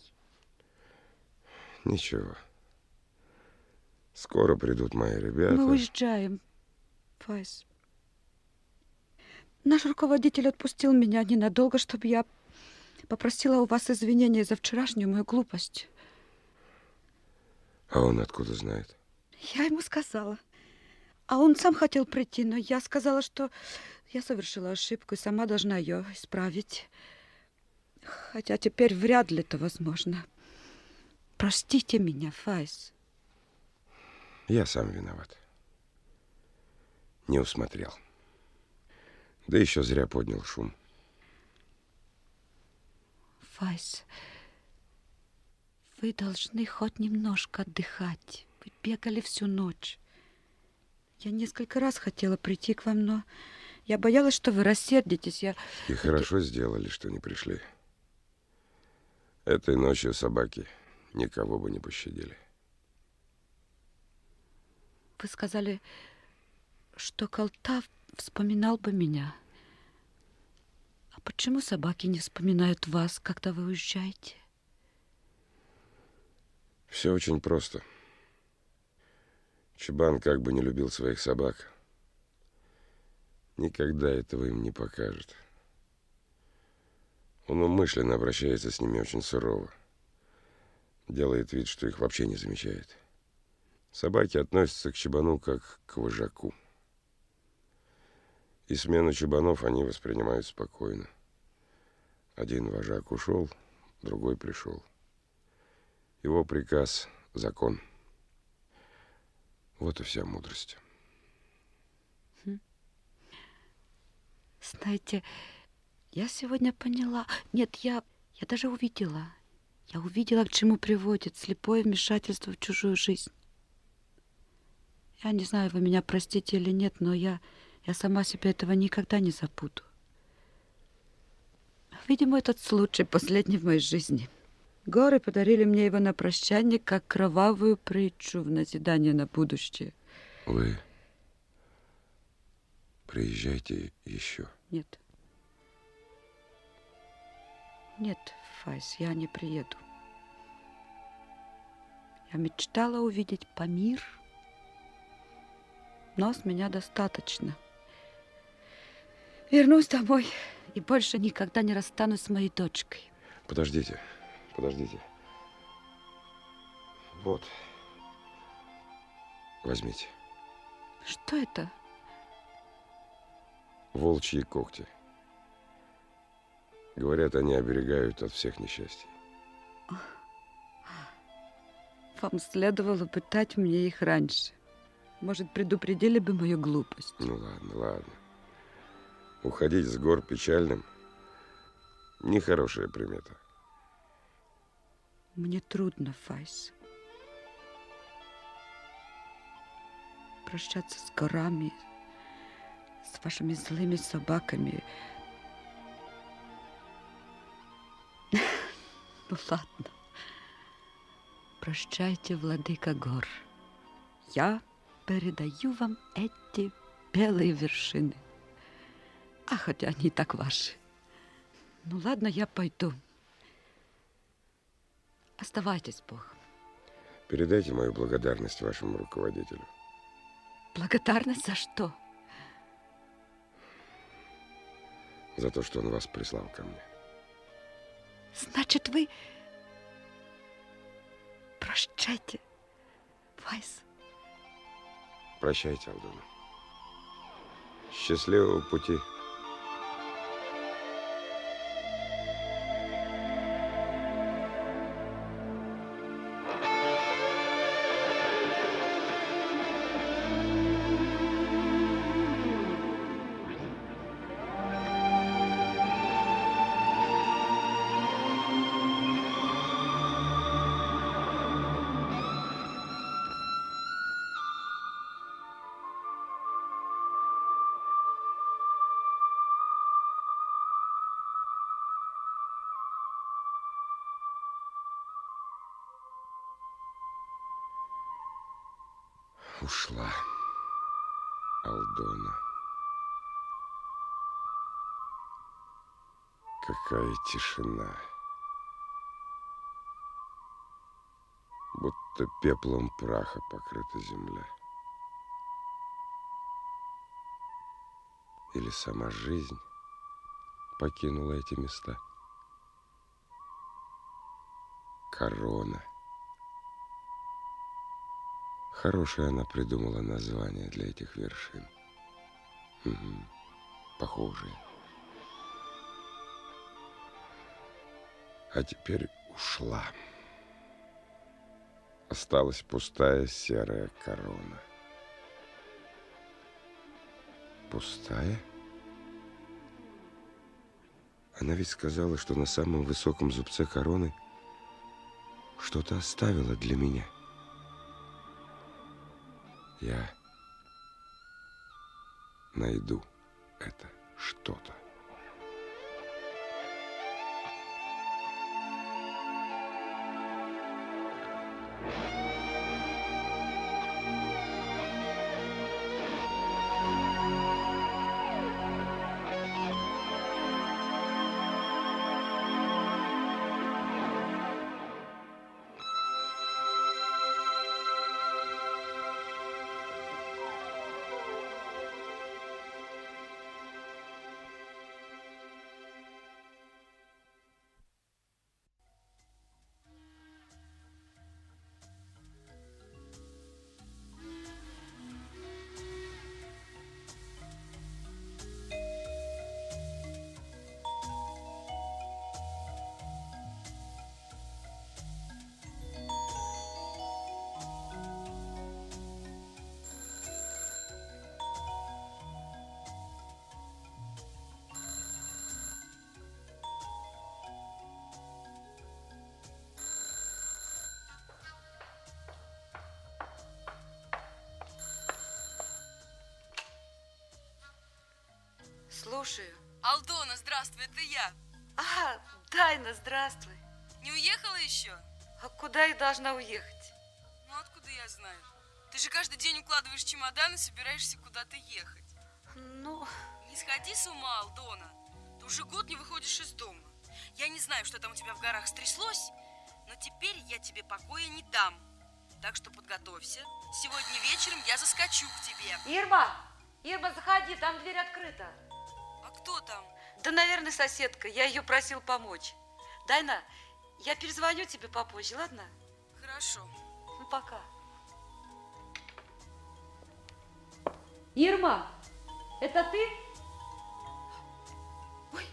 Ничего. Скоро придут мои ребята. Мы уезжаем, Файс. Наш руководитель отпустил меня ненадолго, чтобы я попросила у вас извинения за вчерашнюю мою глупость. А он откуда знает? Я ему сказала. А он сам хотел прийти, но я сказала, что я совершила ошибку и сама должна ее исправить. Хотя теперь вряд ли это возможно. Простите меня, Файс. Я сам виноват. Не усмотрел. Да еще зря поднял шум. Файс, вы должны хоть немножко отдыхать. Вы бегали всю ночь. Я несколько раз хотела прийти к вам, но я боялась, что вы рассердитесь. Я... И хорошо сделали, что не пришли. Этой ночью собаки никого бы не пощадили. Вы сказали, что Колтав вспоминал бы меня. А почему собаки не вспоминают вас, когда вы уезжаете? Все очень просто. Чебан как бы не любил своих собак. Никогда этого им не покажет. Он умышленно обращается с ними очень сурово. Делает вид, что их вообще не замечает. Собаки относятся к Чебану как к вожаку. И смену Чебанов они воспринимают спокойно. Один вожак ушел, другой пришел. Его приказ — закон. Вот и вся мудрость. Знаете, я сегодня поняла... Нет, я, я даже увидела. Я увидела, к чему приводит слепое вмешательство в чужую жизнь. Я не знаю, вы меня простите или нет, но я, я сама себе этого никогда не забуду. Видимо, этот случай последний в моей жизни. Горы подарили мне его на прощание, как кровавую притчу в назидание на будущее. Вы приезжайте еще. Нет. Нет, Файс, я не приеду. Я мечтала увидеть Памир, но с меня достаточно. Вернусь домой и больше никогда не расстанусь с моей дочкой. Подождите, подождите. Вот. Возьмите. Что это? Волчьи когти. Говорят, они оберегают от всех несчастий. Вам следовало бы дать мне их раньше. Может, предупредили бы мою глупость. Ну ладно, ладно. Уходить с гор печальным – нехорошая примета. Мне трудно, Файс. Прощаться с горами, с вашими злыми собаками. Ну ладно. Прощайте, владыка гор. Я передаю вам эти белые вершины. А хотя они и так ваши. Ну ладно, я пойду. Оставайтесь с Богом. Передайте мою благодарность вашему руководителю. Благодарность за что? За то, что он вас прислал ко мне. Значит, вы... Прощайте, Вайс. Прощайте, Алдона. Счастливого пути. Тишина. Будто пеплом праха покрыта земля. Или сама жизнь покинула эти места. Корона. Хорошее она придумала название для этих вершин. Угу. Похожие. А теперь ушла. Осталась пустая серая корона. Пустая? Она ведь сказала, что на самом высоком зубце короны что-то оставила для меня. Я найду это что-то. Слушаю. Алдона, здравствуй, это я. А, Дайна, здравствуй. Не уехала еще? А куда я должна уехать? Ну, откуда я знаю? Ты же каждый день укладываешь чемодан и собираешься куда-то ехать. Ну, Не сходи с ума, Алдона. Ты уже год не выходишь из дома. Я не знаю, что там у тебя в горах стряслось, но теперь я тебе покоя не дам. Так что подготовься. Сегодня вечером я заскочу к тебе. Ирма, Ирма, заходи, там дверь открыта. Там? Да, наверное, соседка. Я ее просил помочь. Дайна, я перезвоню тебе попозже, ладно? Хорошо. Ну, пока. Ирма, это ты? Ой,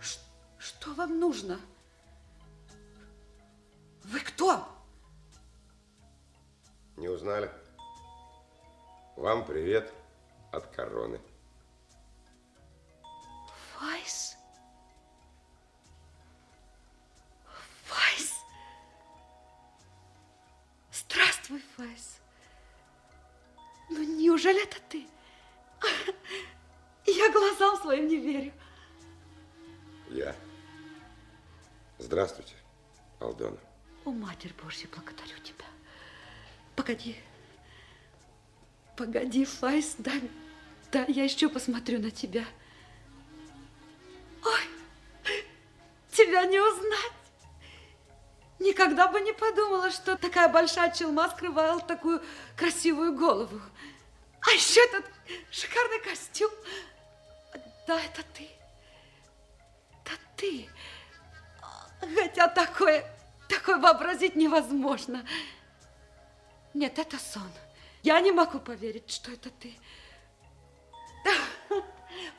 Ш- что вам нужно? Вы кто? Не узнали? Вам привет от короны. Вайс? Вайс? Здравствуй, Вайс. Ну, неужели это ты? Я глазам своим не верю. Я. Здравствуйте, Алдона. О, Матерь Божья, благодарю тебя. Погоди. Погоди, Файс, дай, да, я еще посмотрю на тебя. Ой, тебя не узнать. Никогда бы не подумала, что такая большая челма скрывала такую красивую голову. А еще этот шикарный костюм. Да, это ты. Это ты. Хотя такое, такое вообразить невозможно. Нет, это сон. Я не могу поверить, что это ты.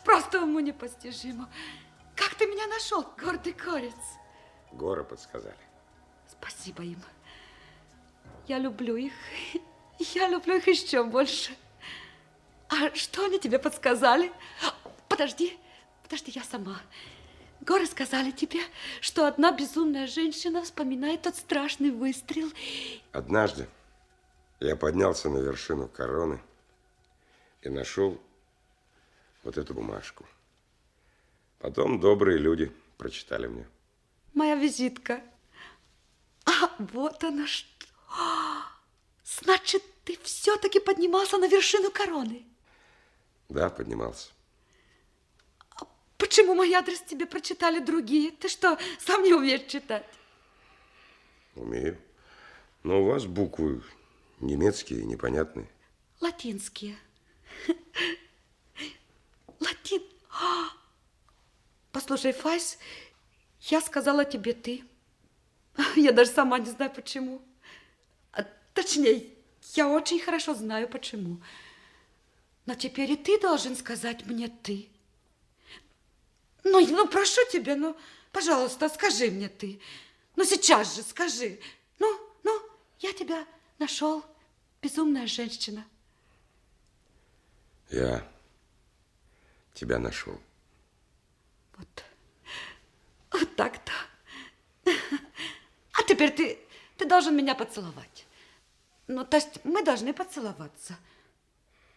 Просто уму непостижимо. Ты меня нашел, гордый корец? Горы подсказали. Спасибо им. Я люблю их. Я люблю их еще больше. А что они тебе подсказали? Подожди, подожди, я сама. Горы сказали тебе, что одна безумная женщина вспоминает тот страшный выстрел. Однажды я поднялся на вершину короны и нашел вот эту бумажку. Потом добрые люди прочитали мне. Моя визитка. А, вот она что. Значит, ты все-таки поднимался на вершину короны. Да, поднимался. А почему мой адрес тебе прочитали другие? Ты что, сам не умеешь читать? Умею. Но у вас буквы немецкие, непонятные. Латинские. Латин. Послушай, Файс, я сказала тебе ты. Я даже сама не знаю, почему. А, точнее, я очень хорошо знаю, почему. Но теперь и ты должен сказать мне ты. Ну, ну, прошу тебя, ну, пожалуйста, скажи мне ты. Ну, сейчас же скажи. Ну, ну, я тебя нашел, безумная женщина. Я тебя нашел. Вот, вот так-то. А теперь ты, ты должен меня поцеловать. Ну, то есть мы должны поцеловаться.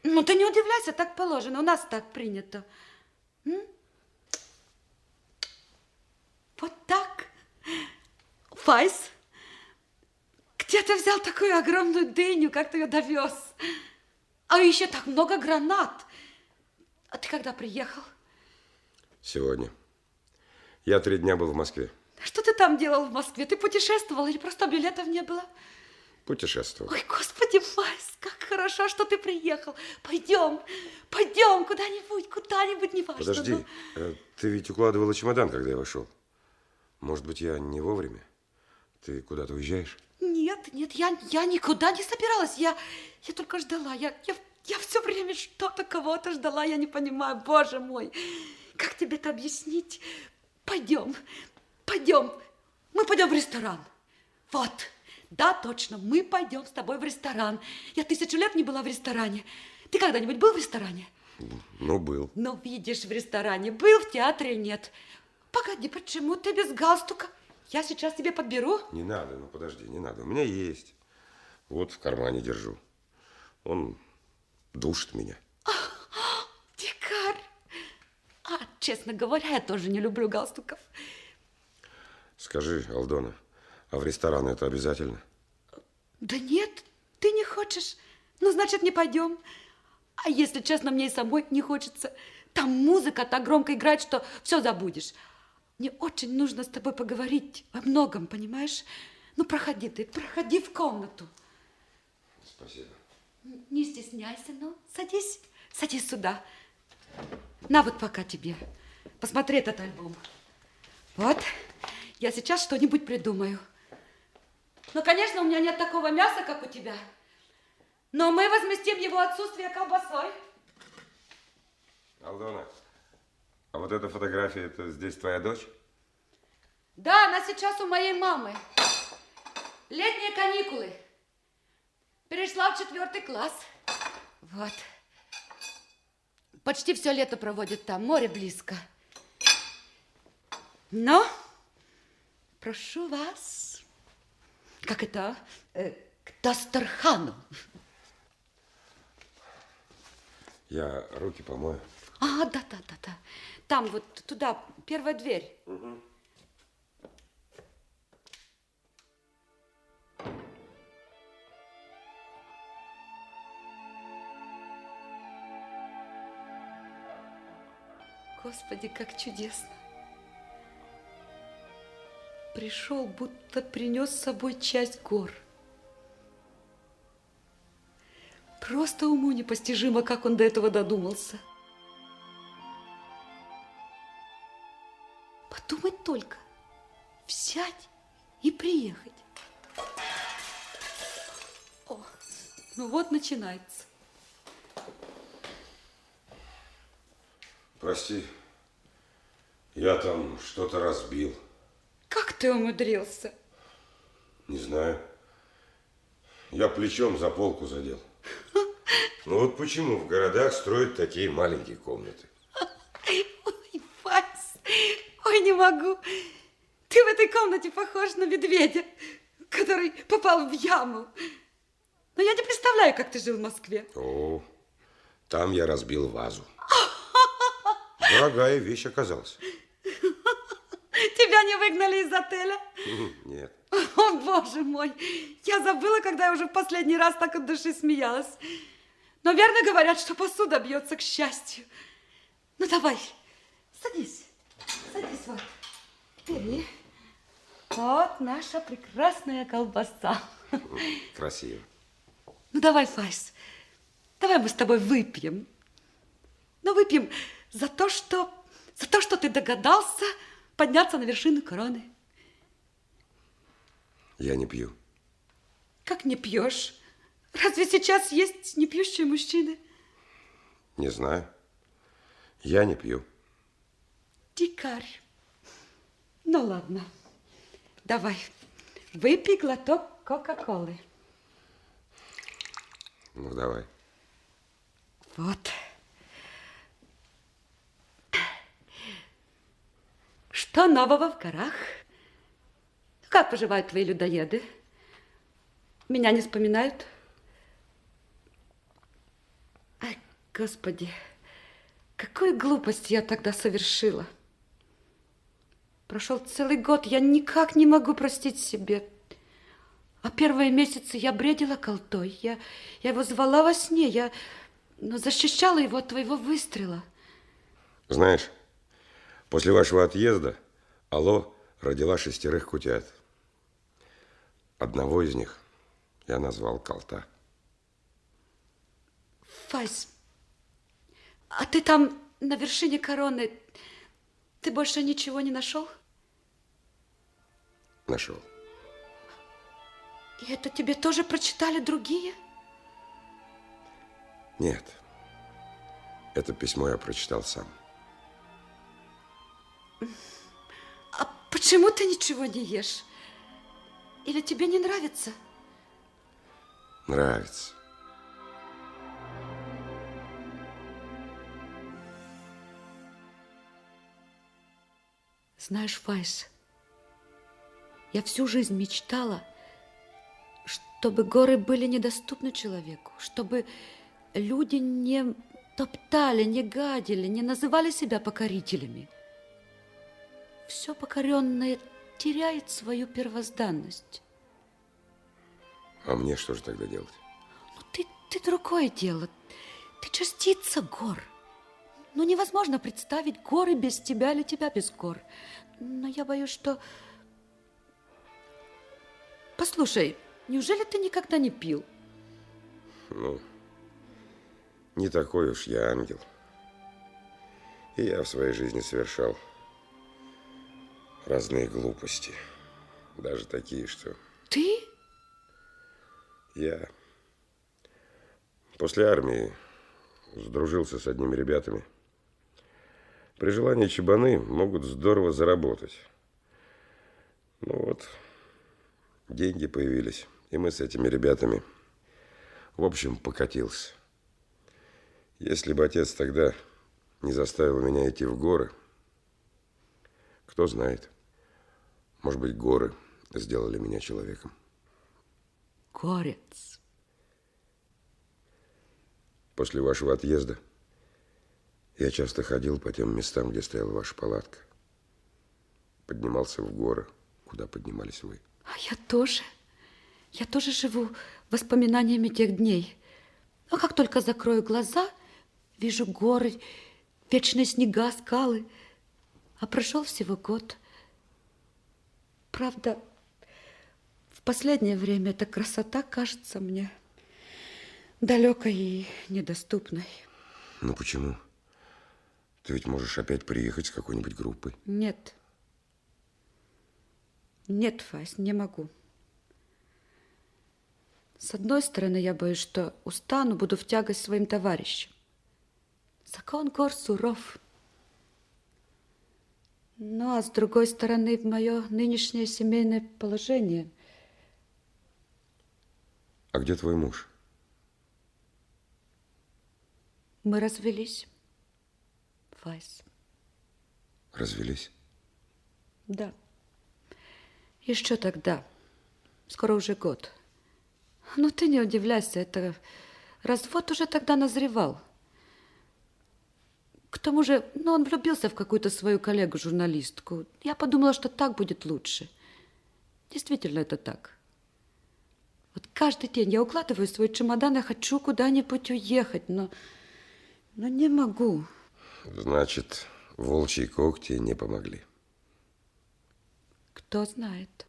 Ну, ты не удивляйся, так положено, у нас так принято. М? Вот так. Файс, где ты взял такую огромную дыню, как ты ее довез? А еще так много гранат. А ты когда приехал? Сегодня. Я три дня был в Москве. Что ты там делал в Москве? Ты путешествовал или просто билетов не было? Путешествовал. Ой, господи, Вась, как хорошо, что ты приехал. Пойдем, пойдем куда-нибудь, куда-нибудь, не важно. Подожди, но- э, ты ведь укладывала чемодан, когда я вошел. Может быть, я не вовремя? Ты куда-то уезжаешь? Нет, нет, я, я никуда не собиралась. Я, я только ждала. Я, я, я все время что-то, кого-то ждала. Я не понимаю, боже мой. Как тебе это объяснить? Пойдем, пойдем. Мы пойдем в ресторан. Вот. Да, точно, мы пойдем с тобой в ресторан. Я тысячу лет не была в ресторане. Ты когда-нибудь был в ресторане? Ну, был. Ну, видишь, в ресторане был, в театре нет. Погоди, почему ты без галстука? Я сейчас тебе подберу. Не надо, ну подожди, не надо. У меня есть. Вот в кармане держу. Он душит меня. Дикарь. А, честно говоря, я тоже не люблю галстуков. Скажи, Алдона, а в ресторан это обязательно? Да нет, ты не хочешь. Ну, значит, не пойдем. А если честно, мне и самой не хочется. Там музыка так громко играет, что все забудешь. Мне очень нужно с тобой поговорить о многом, понимаешь? Ну, проходи ты, проходи в комнату. Спасибо. Не стесняйся, ну, садись, садись сюда. На вот пока тебе. Посмотри этот альбом. Вот, я сейчас что-нибудь придумаю. Ну, конечно, у меня нет такого мяса, как у тебя. Но мы возместим его отсутствие колбасой. Алдона, а вот эта фотография, это здесь твоя дочь? Да, она сейчас у моей мамы. Летние каникулы. Перешла в четвертый класс. Вот. Почти все лето проводит там, море близко. Но, прошу вас, как это, э, к Дастархану. Я руки помою. А, да, да, да, да. Там вот туда, первая дверь. Господи, как чудесно. Пришел, будто принес с собой часть гор. Просто уму непостижимо, как он до этого додумался. Подумать только, взять и приехать. О, ну вот начинается. Прости, я там что-то разбил. Как ты умудрился? Не знаю. Я плечом за полку задел. Ну вот почему в городах строят такие маленькие комнаты? Ой, Вась, ой, не могу. Ты в этой комнате похож на медведя, который попал в яму. Но я не представляю, как ты жил в Москве. О, там я разбил вазу. Дорогая вещь оказалась. Тебя не выгнали из отеля? Нет. О, боже мой, я забыла, когда я уже в последний раз так от души смеялась. Но верно говорят, что посуда бьется к счастью. Ну, давай, садись, садись вот. Бери. Вот наша прекрасная колбаса. Красиво. Ну, давай, Файс, давай мы с тобой выпьем. Ну, выпьем за то, что, за то, что ты догадался подняться на вершину короны. Я не пью. Как не пьешь? Разве сейчас есть непьющие мужчины? Не знаю. Я не пью. Дикарь. Ну, ладно. Давай, выпей глоток Кока-Колы. Ну, давай. Вот. Что нового в горах? Как поживают твои людоеды? Меня не вспоминают? Ай, Господи, какую глупость я тогда совершила. Прошел целый год, я никак не могу простить себе. А первые месяцы я бредила колтой. Я, я его звала во сне, я ну, защищала его от твоего выстрела. Знаешь, после вашего отъезда Алло родила шестерых кутят. Одного из них я назвал Колта. Фась, а ты там на вершине короны, ты больше ничего не нашел? Нашел. И это тебе тоже прочитали другие? Нет. Это письмо я прочитал сам. А почему ты ничего не ешь? Или тебе не нравится? Нравится. Знаешь, Файс, я всю жизнь мечтала, чтобы горы были недоступны человеку, чтобы люди не топтали, не гадили, не называли себя покорителями. Все покоренное теряет свою первозданность. А мне что же тогда делать? Ну, ты, ты другое дело. Ты частица гор. Ну, невозможно представить горы без тебя или тебя без гор. Но я боюсь, что... Послушай, неужели ты никогда не пил? Ну, не такой уж я ангел. И я в своей жизни совершал разные глупости. Даже такие, что... Ты? Я после армии сдружился с одними ребятами. При желании чебаны могут здорово заработать. Ну вот, деньги появились, и мы с этими ребятами, в общем, покатился. Если бы отец тогда не заставил меня идти в горы, кто знает, может быть, горы сделали меня человеком. Горец. После вашего отъезда я часто ходил по тем местам, где стояла ваша палатка. Поднимался в горы, куда поднимались вы. А я тоже. Я тоже живу воспоминаниями тех дней. А как только закрою глаза, вижу горы, вечные снега, скалы. А прошел всего год. Правда, в последнее время эта красота кажется мне далекой и недоступной. Ну почему? Ты ведь можешь опять приехать с какой-нибудь группой. Нет. Нет, Фась, не могу. С одной стороны, я боюсь, что устану, буду в тягость своим товарищам. Закон гор суров. Ну, а с другой стороны, в мое нынешнее семейное положение. А где твой муж? Мы развелись. Вайс. Развелись? Да. Еще тогда. Скоро уже год. Но ты не удивляйся, это развод уже тогда назревал. К тому же, ну, он влюбился в какую-то свою коллегу-журналистку. Я подумала, что так будет лучше. Действительно, это так. Вот каждый день я укладываю свой чемодан, я хочу куда-нибудь уехать, но, но не могу. Значит, волчьи когти не помогли. Кто знает.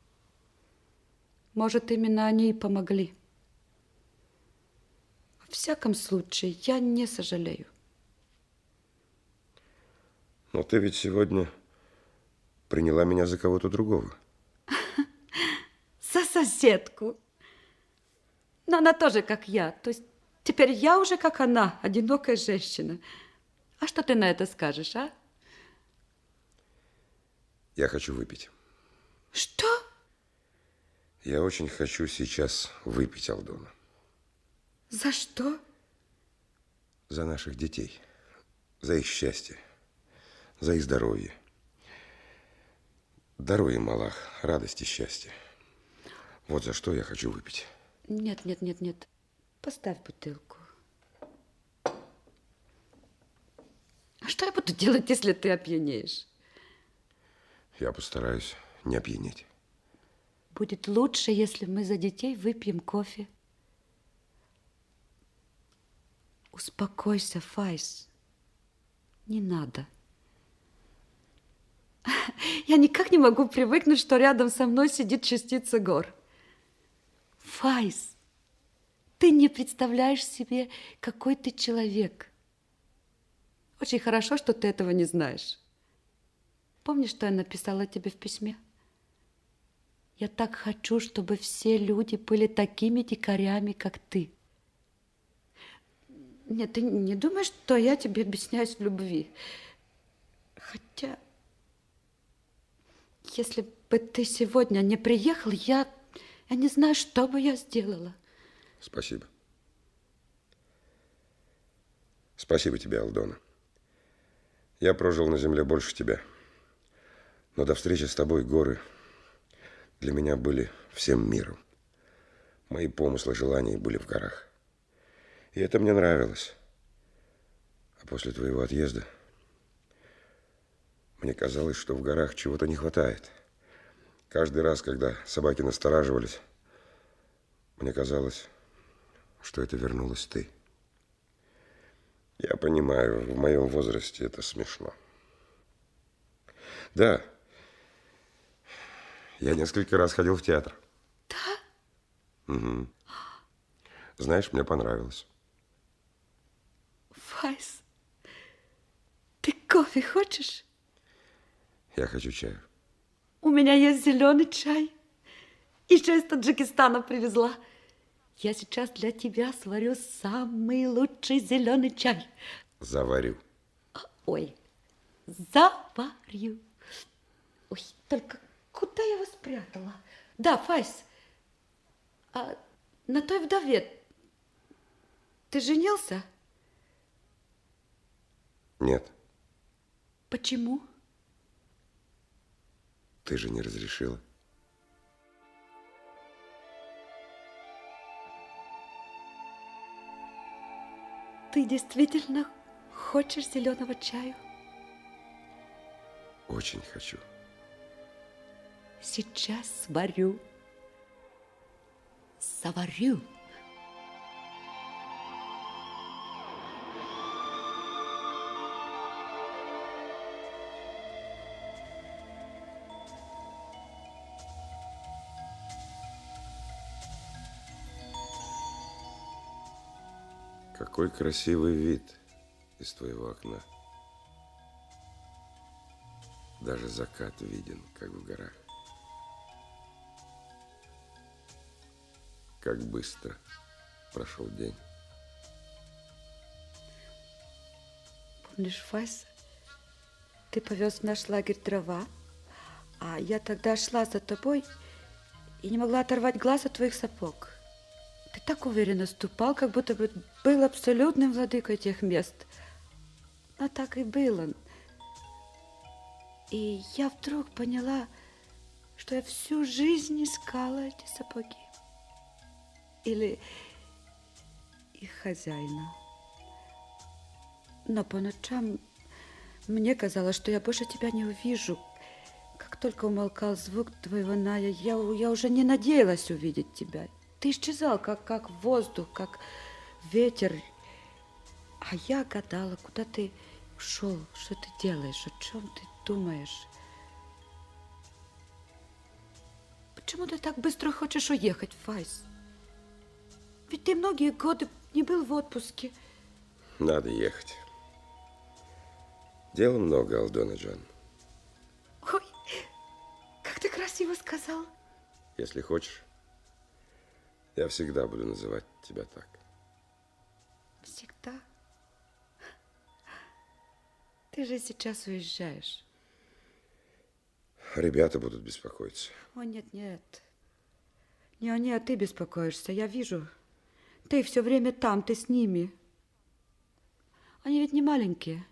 Может, именно они и помогли. Во всяком случае, я не сожалею. Но ты ведь сегодня приняла меня за кого-то другого. За соседку. Но она тоже как я. То есть теперь я уже как она, одинокая женщина. А что ты на это скажешь, а? Я хочу выпить. Что? Я очень хочу сейчас выпить Алдона. За что? За наших детей. За их счастье. За их здоровье. Даруй им, Аллах, радость и счастье. Вот за что я хочу выпить. Нет, нет, нет, нет. Поставь бутылку. А что я буду делать, если ты опьянеешь? Я постараюсь не опьянеть. Будет лучше, если мы за детей выпьем кофе. Успокойся, Файс. Не надо. Я никак не могу привыкнуть, что рядом со мной сидит частица гор. Файс, ты не представляешь себе, какой ты человек. Очень хорошо, что ты этого не знаешь. Помнишь, что я написала тебе в письме? Я так хочу, чтобы все люди были такими дикарями, как ты. Нет, ты не думаешь, что я тебе объясняюсь в любви. Хотя, если бы ты сегодня не приехал, я, я не знаю, что бы я сделала. Спасибо. Спасибо тебе, Алдона. Я прожил на земле больше тебя. Но до встречи с тобой горы для меня были всем миром. Мои помыслы, желания были в горах. И это мне нравилось. А после твоего отъезда мне казалось, что в горах чего-то не хватает. Каждый раз, когда собаки настораживались, мне казалось, что это вернулась ты. Я понимаю, в моем возрасте это смешно. Да, я несколько раз ходил в театр. Да? Угу. Знаешь, мне понравилось. Файс, ты кофе хочешь? Я хочу чаю. У меня есть зеленый чай. Еще из Таджикистана привезла. Я сейчас для тебя сварю самый лучший зеленый чай. Заварю. Ой, заварю. Ой, только куда я его спрятала? Да, Файс, а на той вдове ты женился? Нет, Почему? Ты же не разрешила. Ты действительно хочешь зеленого чаю? Очень хочу. Сейчас сварю. Заварю. Какой красивый вид из твоего окна. Даже закат виден, как в горах. Как быстро прошел день. Помнишь, Вася, ты повез в наш лагерь дрова, а я тогда шла за тобой и не могла оторвать глаз от твоих сапог. Ты так уверенно ступал, как будто бы был абсолютным владыкой тех мест. А так и было. И я вдруг поняла, что я всю жизнь искала эти сапоги. Или их хозяина. Но по ночам мне казалось, что я больше тебя не увижу. Как только умолкал звук твоего ная, я, я уже не надеялась увидеть тебя. Ты исчезал, как, как воздух, как ветер. А я гадала, куда ты ушел, что ты делаешь, о чем ты думаешь. Почему ты так быстро хочешь уехать, Файс? Ведь ты многие годы не был в отпуске. Надо ехать. Дела много, Алдона Джон. Ой, как ты красиво сказал. Если хочешь, я всегда буду называть тебя так. Всегда? Ты же сейчас уезжаешь. Ребята будут беспокоиться. О, нет, нет. Не они, а ты беспокоишься. Я вижу. Ты все время там, ты с ними. Они ведь не маленькие.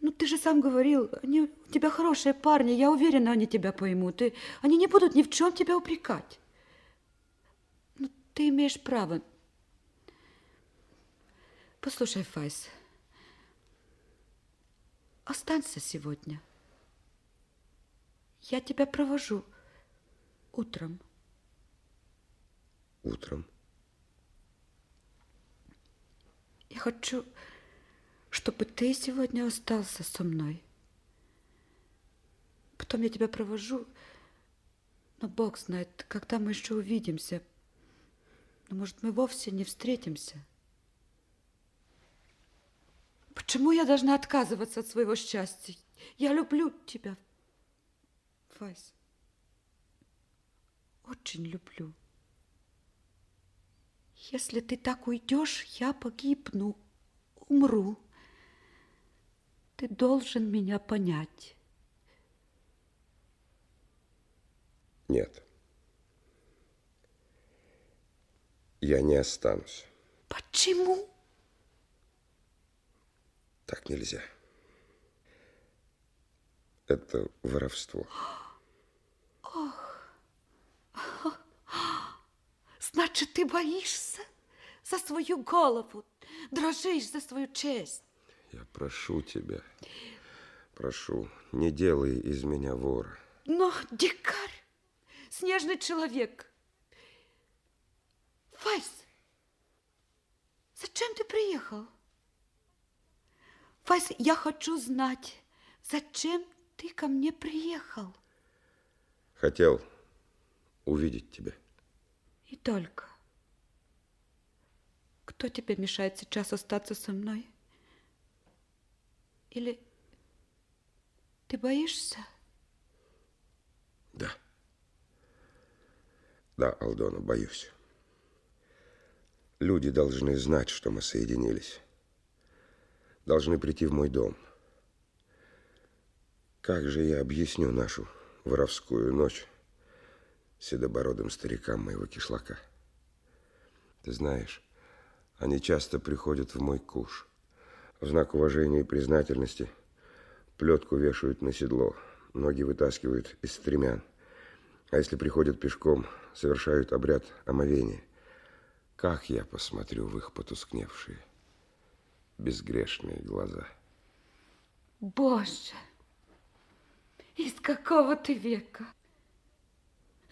Ну, ты же сам говорил, они, у тебя хорошие парни, я уверена, они тебя поймут. И они не будут ни в чем тебя упрекать. Ты имеешь право. Послушай, Файс, останься сегодня. Я тебя провожу утром. Утром? Я хочу чтобы ты сегодня остался со мной. Потом я тебя провожу, но Бог знает, когда мы еще увидимся. Но, может, мы вовсе не встретимся. Почему я должна отказываться от своего счастья? Я люблю тебя, Вась. Очень люблю. Если ты так уйдешь, я погибну, умру. Ты должен меня понять. Нет. Я не останусь. Почему? Так нельзя. Это воровство. Ох. Значит, ты боишься за свою голову, дрожишь за свою честь. Я прошу тебя, прошу, не делай из меня вора. Но, дикарь, снежный человек. Файс, зачем ты приехал? Файс, я хочу знать, зачем ты ко мне приехал? Хотел увидеть тебя. И только. Кто тебе мешает сейчас остаться со мной? Или ты боишься? Да. Да, Алдона, боюсь. Люди должны знать, что мы соединились. Должны прийти в мой дом. Как же я объясню нашу воровскую ночь седобородым старикам моего кишлака? Ты знаешь, они часто приходят в мой куш. В знак уважения и признательности плетку вешают на седло, ноги вытаскивают из стремян. А если приходят пешком, совершают обряд омовения. Как я посмотрю в их потускневшие, безгрешные глаза? Боже, из какого ты века?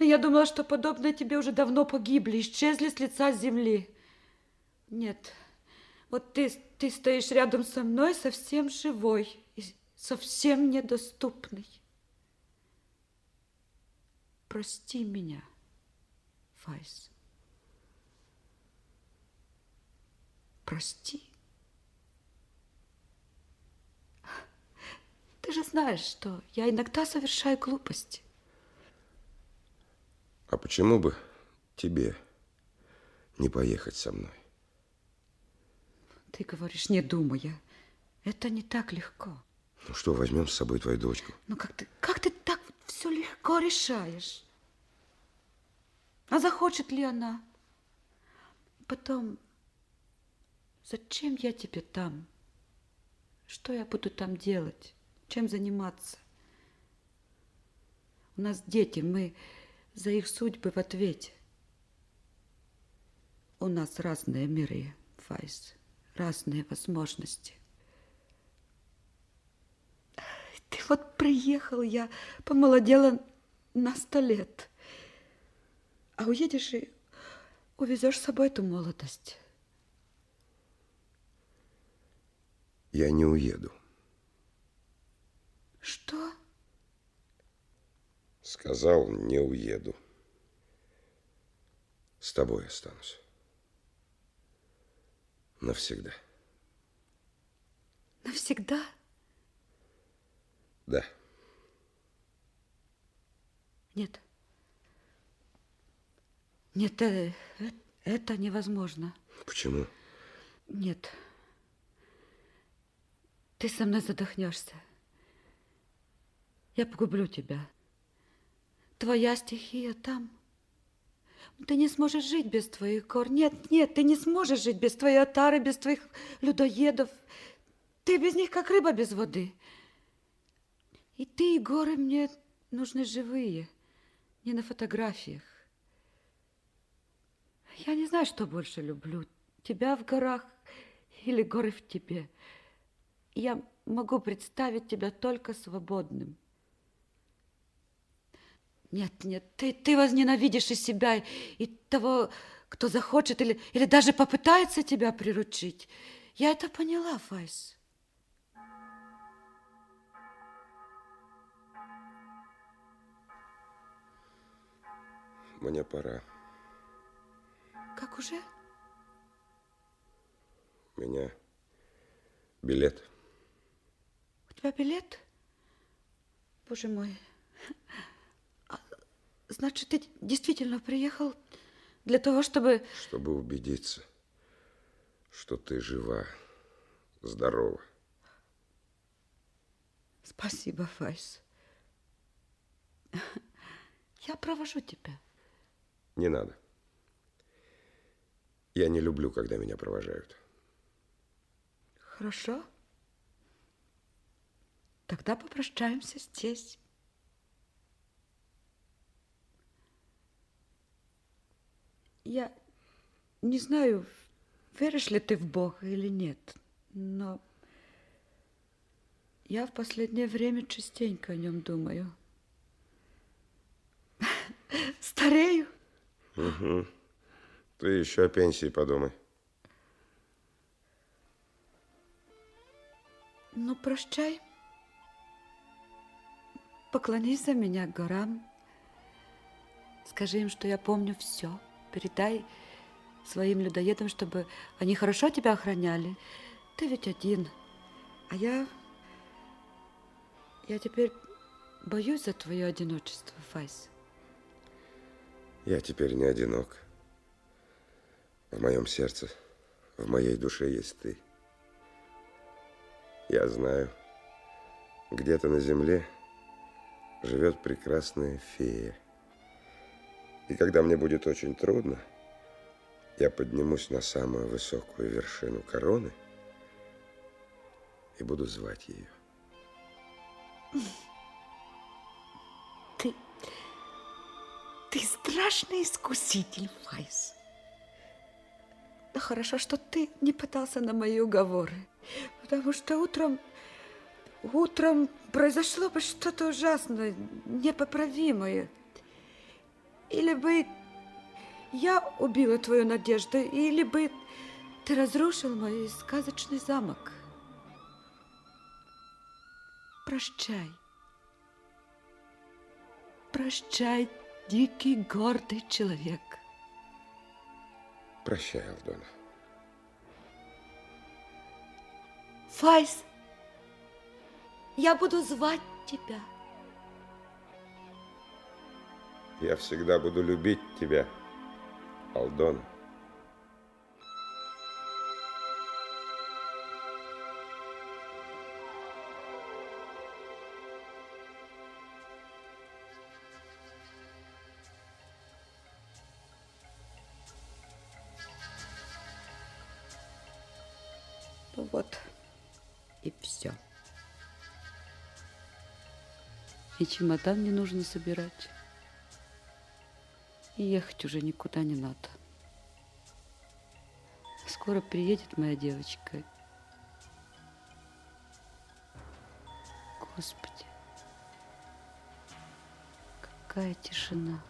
Я думала, что подобное тебе уже давно погибли, исчезли с лица земли. Нет, вот ты, ты стоишь рядом со мной совсем живой и совсем недоступный. Прости меня, Файс. Прости. Ты же знаешь, что я иногда совершаю глупости. А почему бы тебе не поехать со мной? Ты говоришь, не думая. Это не так легко. Ну что, возьмем с собой твою дочку? Ну как ты, как ты так все легко решаешь? А захочет ли она? Потом, зачем я тебе там? Что я буду там делать? Чем заниматься? У нас дети, мы за их судьбы в ответе. У нас разные миры, Файс, разные возможности. Ты вот приехал, я помолодела на сто лет. А уедешь и увезешь с собой эту молодость. Я не уеду. Что? Сказал, не уеду. С тобой останусь. Навсегда. Навсегда? Да. Нет. Нет, э, э, это невозможно. Почему? Нет. Ты со мной задохнешься. Я погублю тебя. Твоя стихия там. Ты не сможешь жить без твоих гор. Нет, нет, ты не сможешь жить без твоей отары, без твоих людоедов. Ты без них, как рыба без воды. И ты, и горы мне нужны живые, не на фотографиях. Я не знаю, что больше люблю. Тебя в горах или горы в тебе. Я могу представить тебя только свободным. Нет, нет, ты, ты возненавидишь и себя, и того, кто захочет или, или даже попытается тебя приручить. Я это поняла, Файс. Мне пора. Как уже? У меня билет. Тебя билет? Боже мой. А, значит, ты действительно приехал для того, чтобы... Чтобы убедиться, что ты жива, здорова. Спасибо, Файс. Я провожу тебя. Не надо. Я не люблю, когда меня провожают. Хорошо. Тогда попрощаемся здесь. Я не знаю, веришь ли ты в Бога или нет, но я в последнее время частенько о нем думаю. Старею. Угу. Ты еще о пенсии подумай. Ну, прощай. Поклонись за меня горам. Скажи им, что я помню все. Передай своим людоедам, чтобы они хорошо тебя охраняли. Ты ведь один. А я... Я теперь боюсь за твое одиночество, Файс. Я теперь не одинок. В моем сердце, в моей душе есть ты. Я знаю, где-то на земле живет прекрасная фея. И когда мне будет очень трудно, я поднимусь на самую высокую вершину короны и буду звать ее. Ты... Ты страшный искуситель, Файс. Но хорошо, что ты не пытался на мои уговоры, потому что утром... Утром произошло бы что-то ужасное, непоправимое. Или бы я убила твою надежду, или бы ты разрушил мой сказочный замок. Прощай. Прощай, дикий, гордый человек. Прощай, Алдона. Файс, я буду звать тебя. Я всегда буду любить тебя, Алдона. Чемодан не нужно собирать. И ехать уже никуда не надо. Скоро приедет моя девочка. Господи, какая тишина.